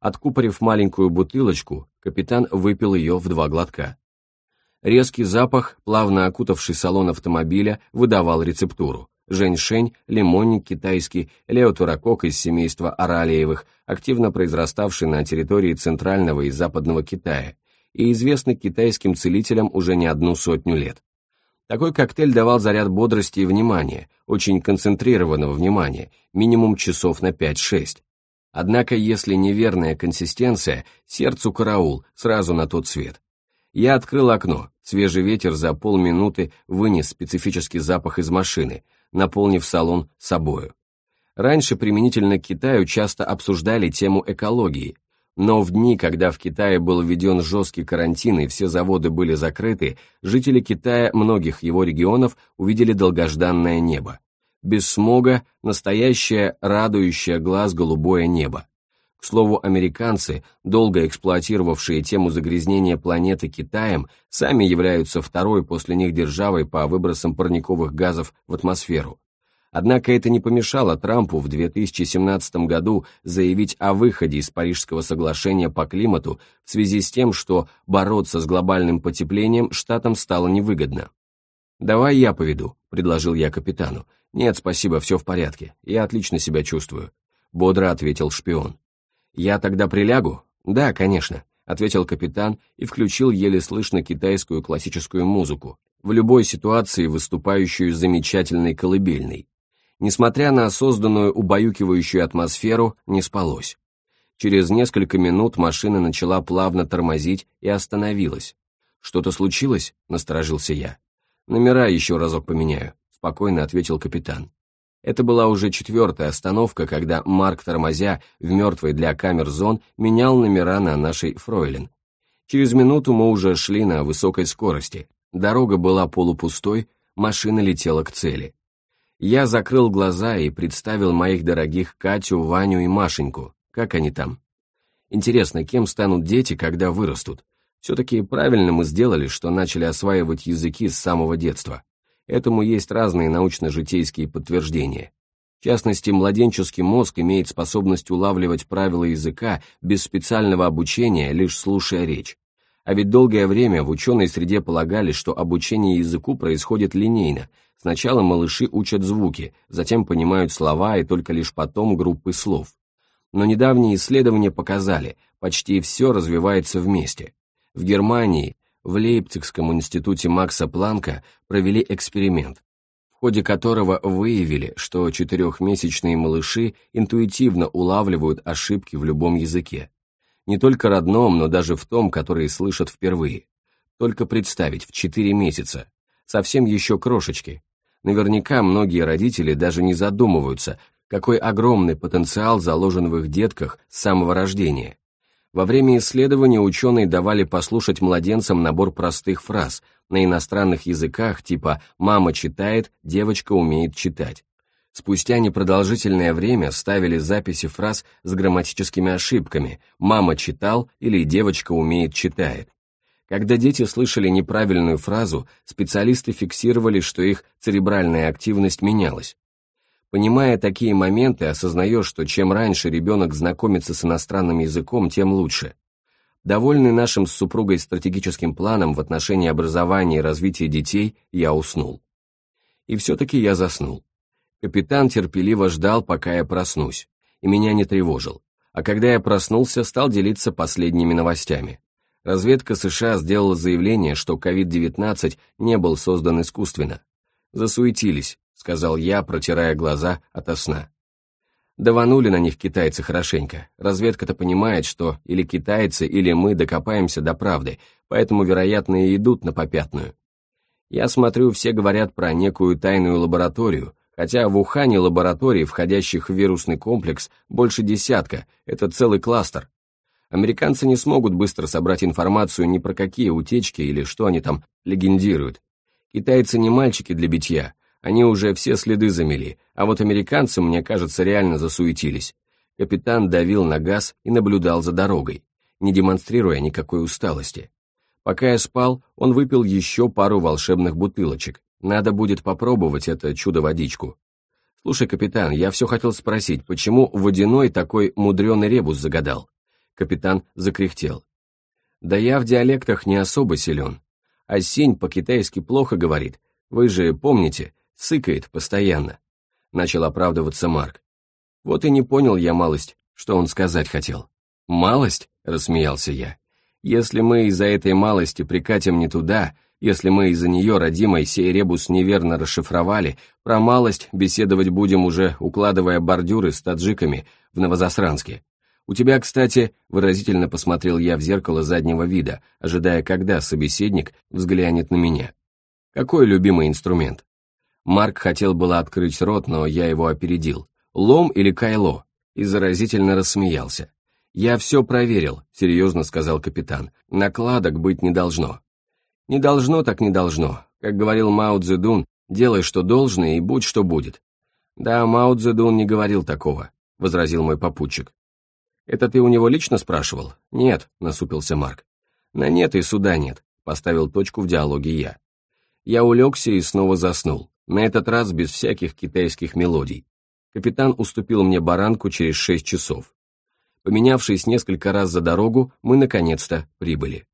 Откупорив маленькую бутылочку, капитан выпил ее в два глотка. Резкий запах, плавно окутавший салон автомобиля, выдавал рецептуру. Женьшень, лимонник китайский, леотуракок из семейства оралиевых, активно произраставший на территории Центрального и Западного Китая, и известный китайским целителям уже не одну сотню лет. Такой коктейль давал заряд бодрости и внимания, очень концентрированного внимания, минимум часов на 5-6. Однако, если неверная консистенция, сердцу караул, сразу на тот свет. Я открыл окно, свежий ветер за полминуты вынес специфический запах из машины, наполнив салон собою. Раньше применительно к Китаю часто обсуждали тему экологии, но в дни, когда в Китае был введен жесткий карантин и все заводы были закрыты, жители Китая многих его регионов увидели долгожданное небо. Без смога, настоящее радующее глаз голубое небо. К слову, американцы, долго эксплуатировавшие тему загрязнения планеты Китаем, сами являются второй после них державой по выбросам парниковых газов в атмосферу. Однако это не помешало Трампу в 2017 году заявить о выходе из Парижского соглашения по климату в связи с тем, что бороться с глобальным потеплением штатам стало невыгодно. «Давай я поведу», — предложил я капитану. «Нет, спасибо, все в порядке, я отлично себя чувствую», — бодро ответил шпион. «Я тогда прилягу?» «Да, конечно», — ответил капитан и включил еле слышно китайскую классическую музыку, в любой ситуации выступающую замечательной колыбельной. Несмотря на созданную убаюкивающую атмосферу, не спалось. Через несколько минут машина начала плавно тормозить и остановилась. «Что-то случилось?» — насторожился я. «Номера еще разок поменяю», — спокойно ответил капитан. Это была уже четвертая остановка, когда Марк, тормозя в мертвой для камер зон, менял номера на нашей Фройлен. Через минуту мы уже шли на высокой скорости. Дорога была полупустой, машина летела к цели. Я закрыл глаза и представил моих дорогих Катю, Ваню и Машеньку. Как они там? Интересно, кем станут дети, когда вырастут? Все-таки правильно мы сделали, что начали осваивать языки с самого детства. Этому есть разные научно-житейские подтверждения. В частности, младенческий мозг имеет способность улавливать правила языка без специального обучения, лишь слушая речь. А ведь долгое время в ученой среде полагали, что обучение языку происходит линейно. Сначала малыши учат звуки, затем понимают слова и только лишь потом группы слов. Но недавние исследования показали, почти все развивается вместе. В Германии, в Лейпцигском институте Макса Планка провели эксперимент, в ходе которого выявили, что четырехмесячные малыши интуитивно улавливают ошибки в любом языке не только родном, но даже в том, который слышат впервые. Только представить, в 4 месяца, совсем еще крошечки. Наверняка многие родители даже не задумываются, какой огромный потенциал заложен в их детках с самого рождения. Во время исследования ученые давали послушать младенцам набор простых фраз на иностранных языках типа «мама читает», «девочка умеет читать». Спустя непродолжительное время ставили записи фраз с грамматическими ошибками «мама читал» или «девочка умеет читает». Когда дети слышали неправильную фразу, специалисты фиксировали, что их церебральная активность менялась. Понимая такие моменты, осознаешь, что чем раньше ребенок знакомится с иностранным языком, тем лучше. Довольный нашим с супругой стратегическим планом в отношении образования и развития детей, я уснул. И все-таки я заснул. Капитан терпеливо ждал, пока я проснусь, и меня не тревожил. А когда я проснулся, стал делиться последними новостями. Разведка США сделала заявление, что COVID-19 не был создан искусственно. «Засуетились», — сказал я, протирая глаза ото сна. Даванули на них китайцы хорошенько. Разведка-то понимает, что или китайцы, или мы докопаемся до правды, поэтому, вероятно, и идут на попятную. Я смотрю, все говорят про некую тайную лабораторию, Хотя в Ухане лабораторий, входящих в вирусный комплекс, больше десятка, это целый кластер. Американцы не смогут быстро собрать информацию ни про какие утечки или что они там легендируют. Китайцы не мальчики для битья, они уже все следы замели, а вот американцы, мне кажется, реально засуетились. Капитан давил на газ и наблюдал за дорогой, не демонстрируя никакой усталости. Пока я спал, он выпил еще пару волшебных бутылочек, надо будет попробовать это чудо-водичку. Слушай, капитан, я все хотел спросить, почему водяной такой мудреный ребус загадал? Капитан закряхтел. Да я в диалектах не особо силен. А синь по-китайски плохо говорит. Вы же помните, сыкает постоянно. Начал оправдываться Марк. Вот и не понял я малость, что он сказать хотел. «Малость?» — рассмеялся я. «Если мы из-за этой малости прикатим не туда, если мы из-за нее, родимой, сей ребус неверно расшифровали, про малость беседовать будем уже, укладывая бордюры с таджиками в Новозасранске. У тебя, кстати, выразительно посмотрел я в зеркало заднего вида, ожидая, когда собеседник взглянет на меня. Какой любимый инструмент? Марк хотел было открыть рот, но я его опередил. Лом или кайло? И заразительно рассмеялся. «Я все проверил», — серьезно сказал капитан. «Накладок быть не должно. Не должно так не должно. Как говорил Мао Цзэдун, делай, что должно, и будь, что будет. Да, Мао Цзэдун не говорил такого, возразил мой попутчик. «Это ты у него лично спрашивал?» «Нет», — насупился Марк. «На нет и суда нет», — поставил точку в диалоге я. Я улегся и снова заснул, на этот раз без всяких китайских мелодий. Капитан уступил мне баранку через шесть часов. Поменявшись несколько раз за дорогу, мы наконец-то прибыли.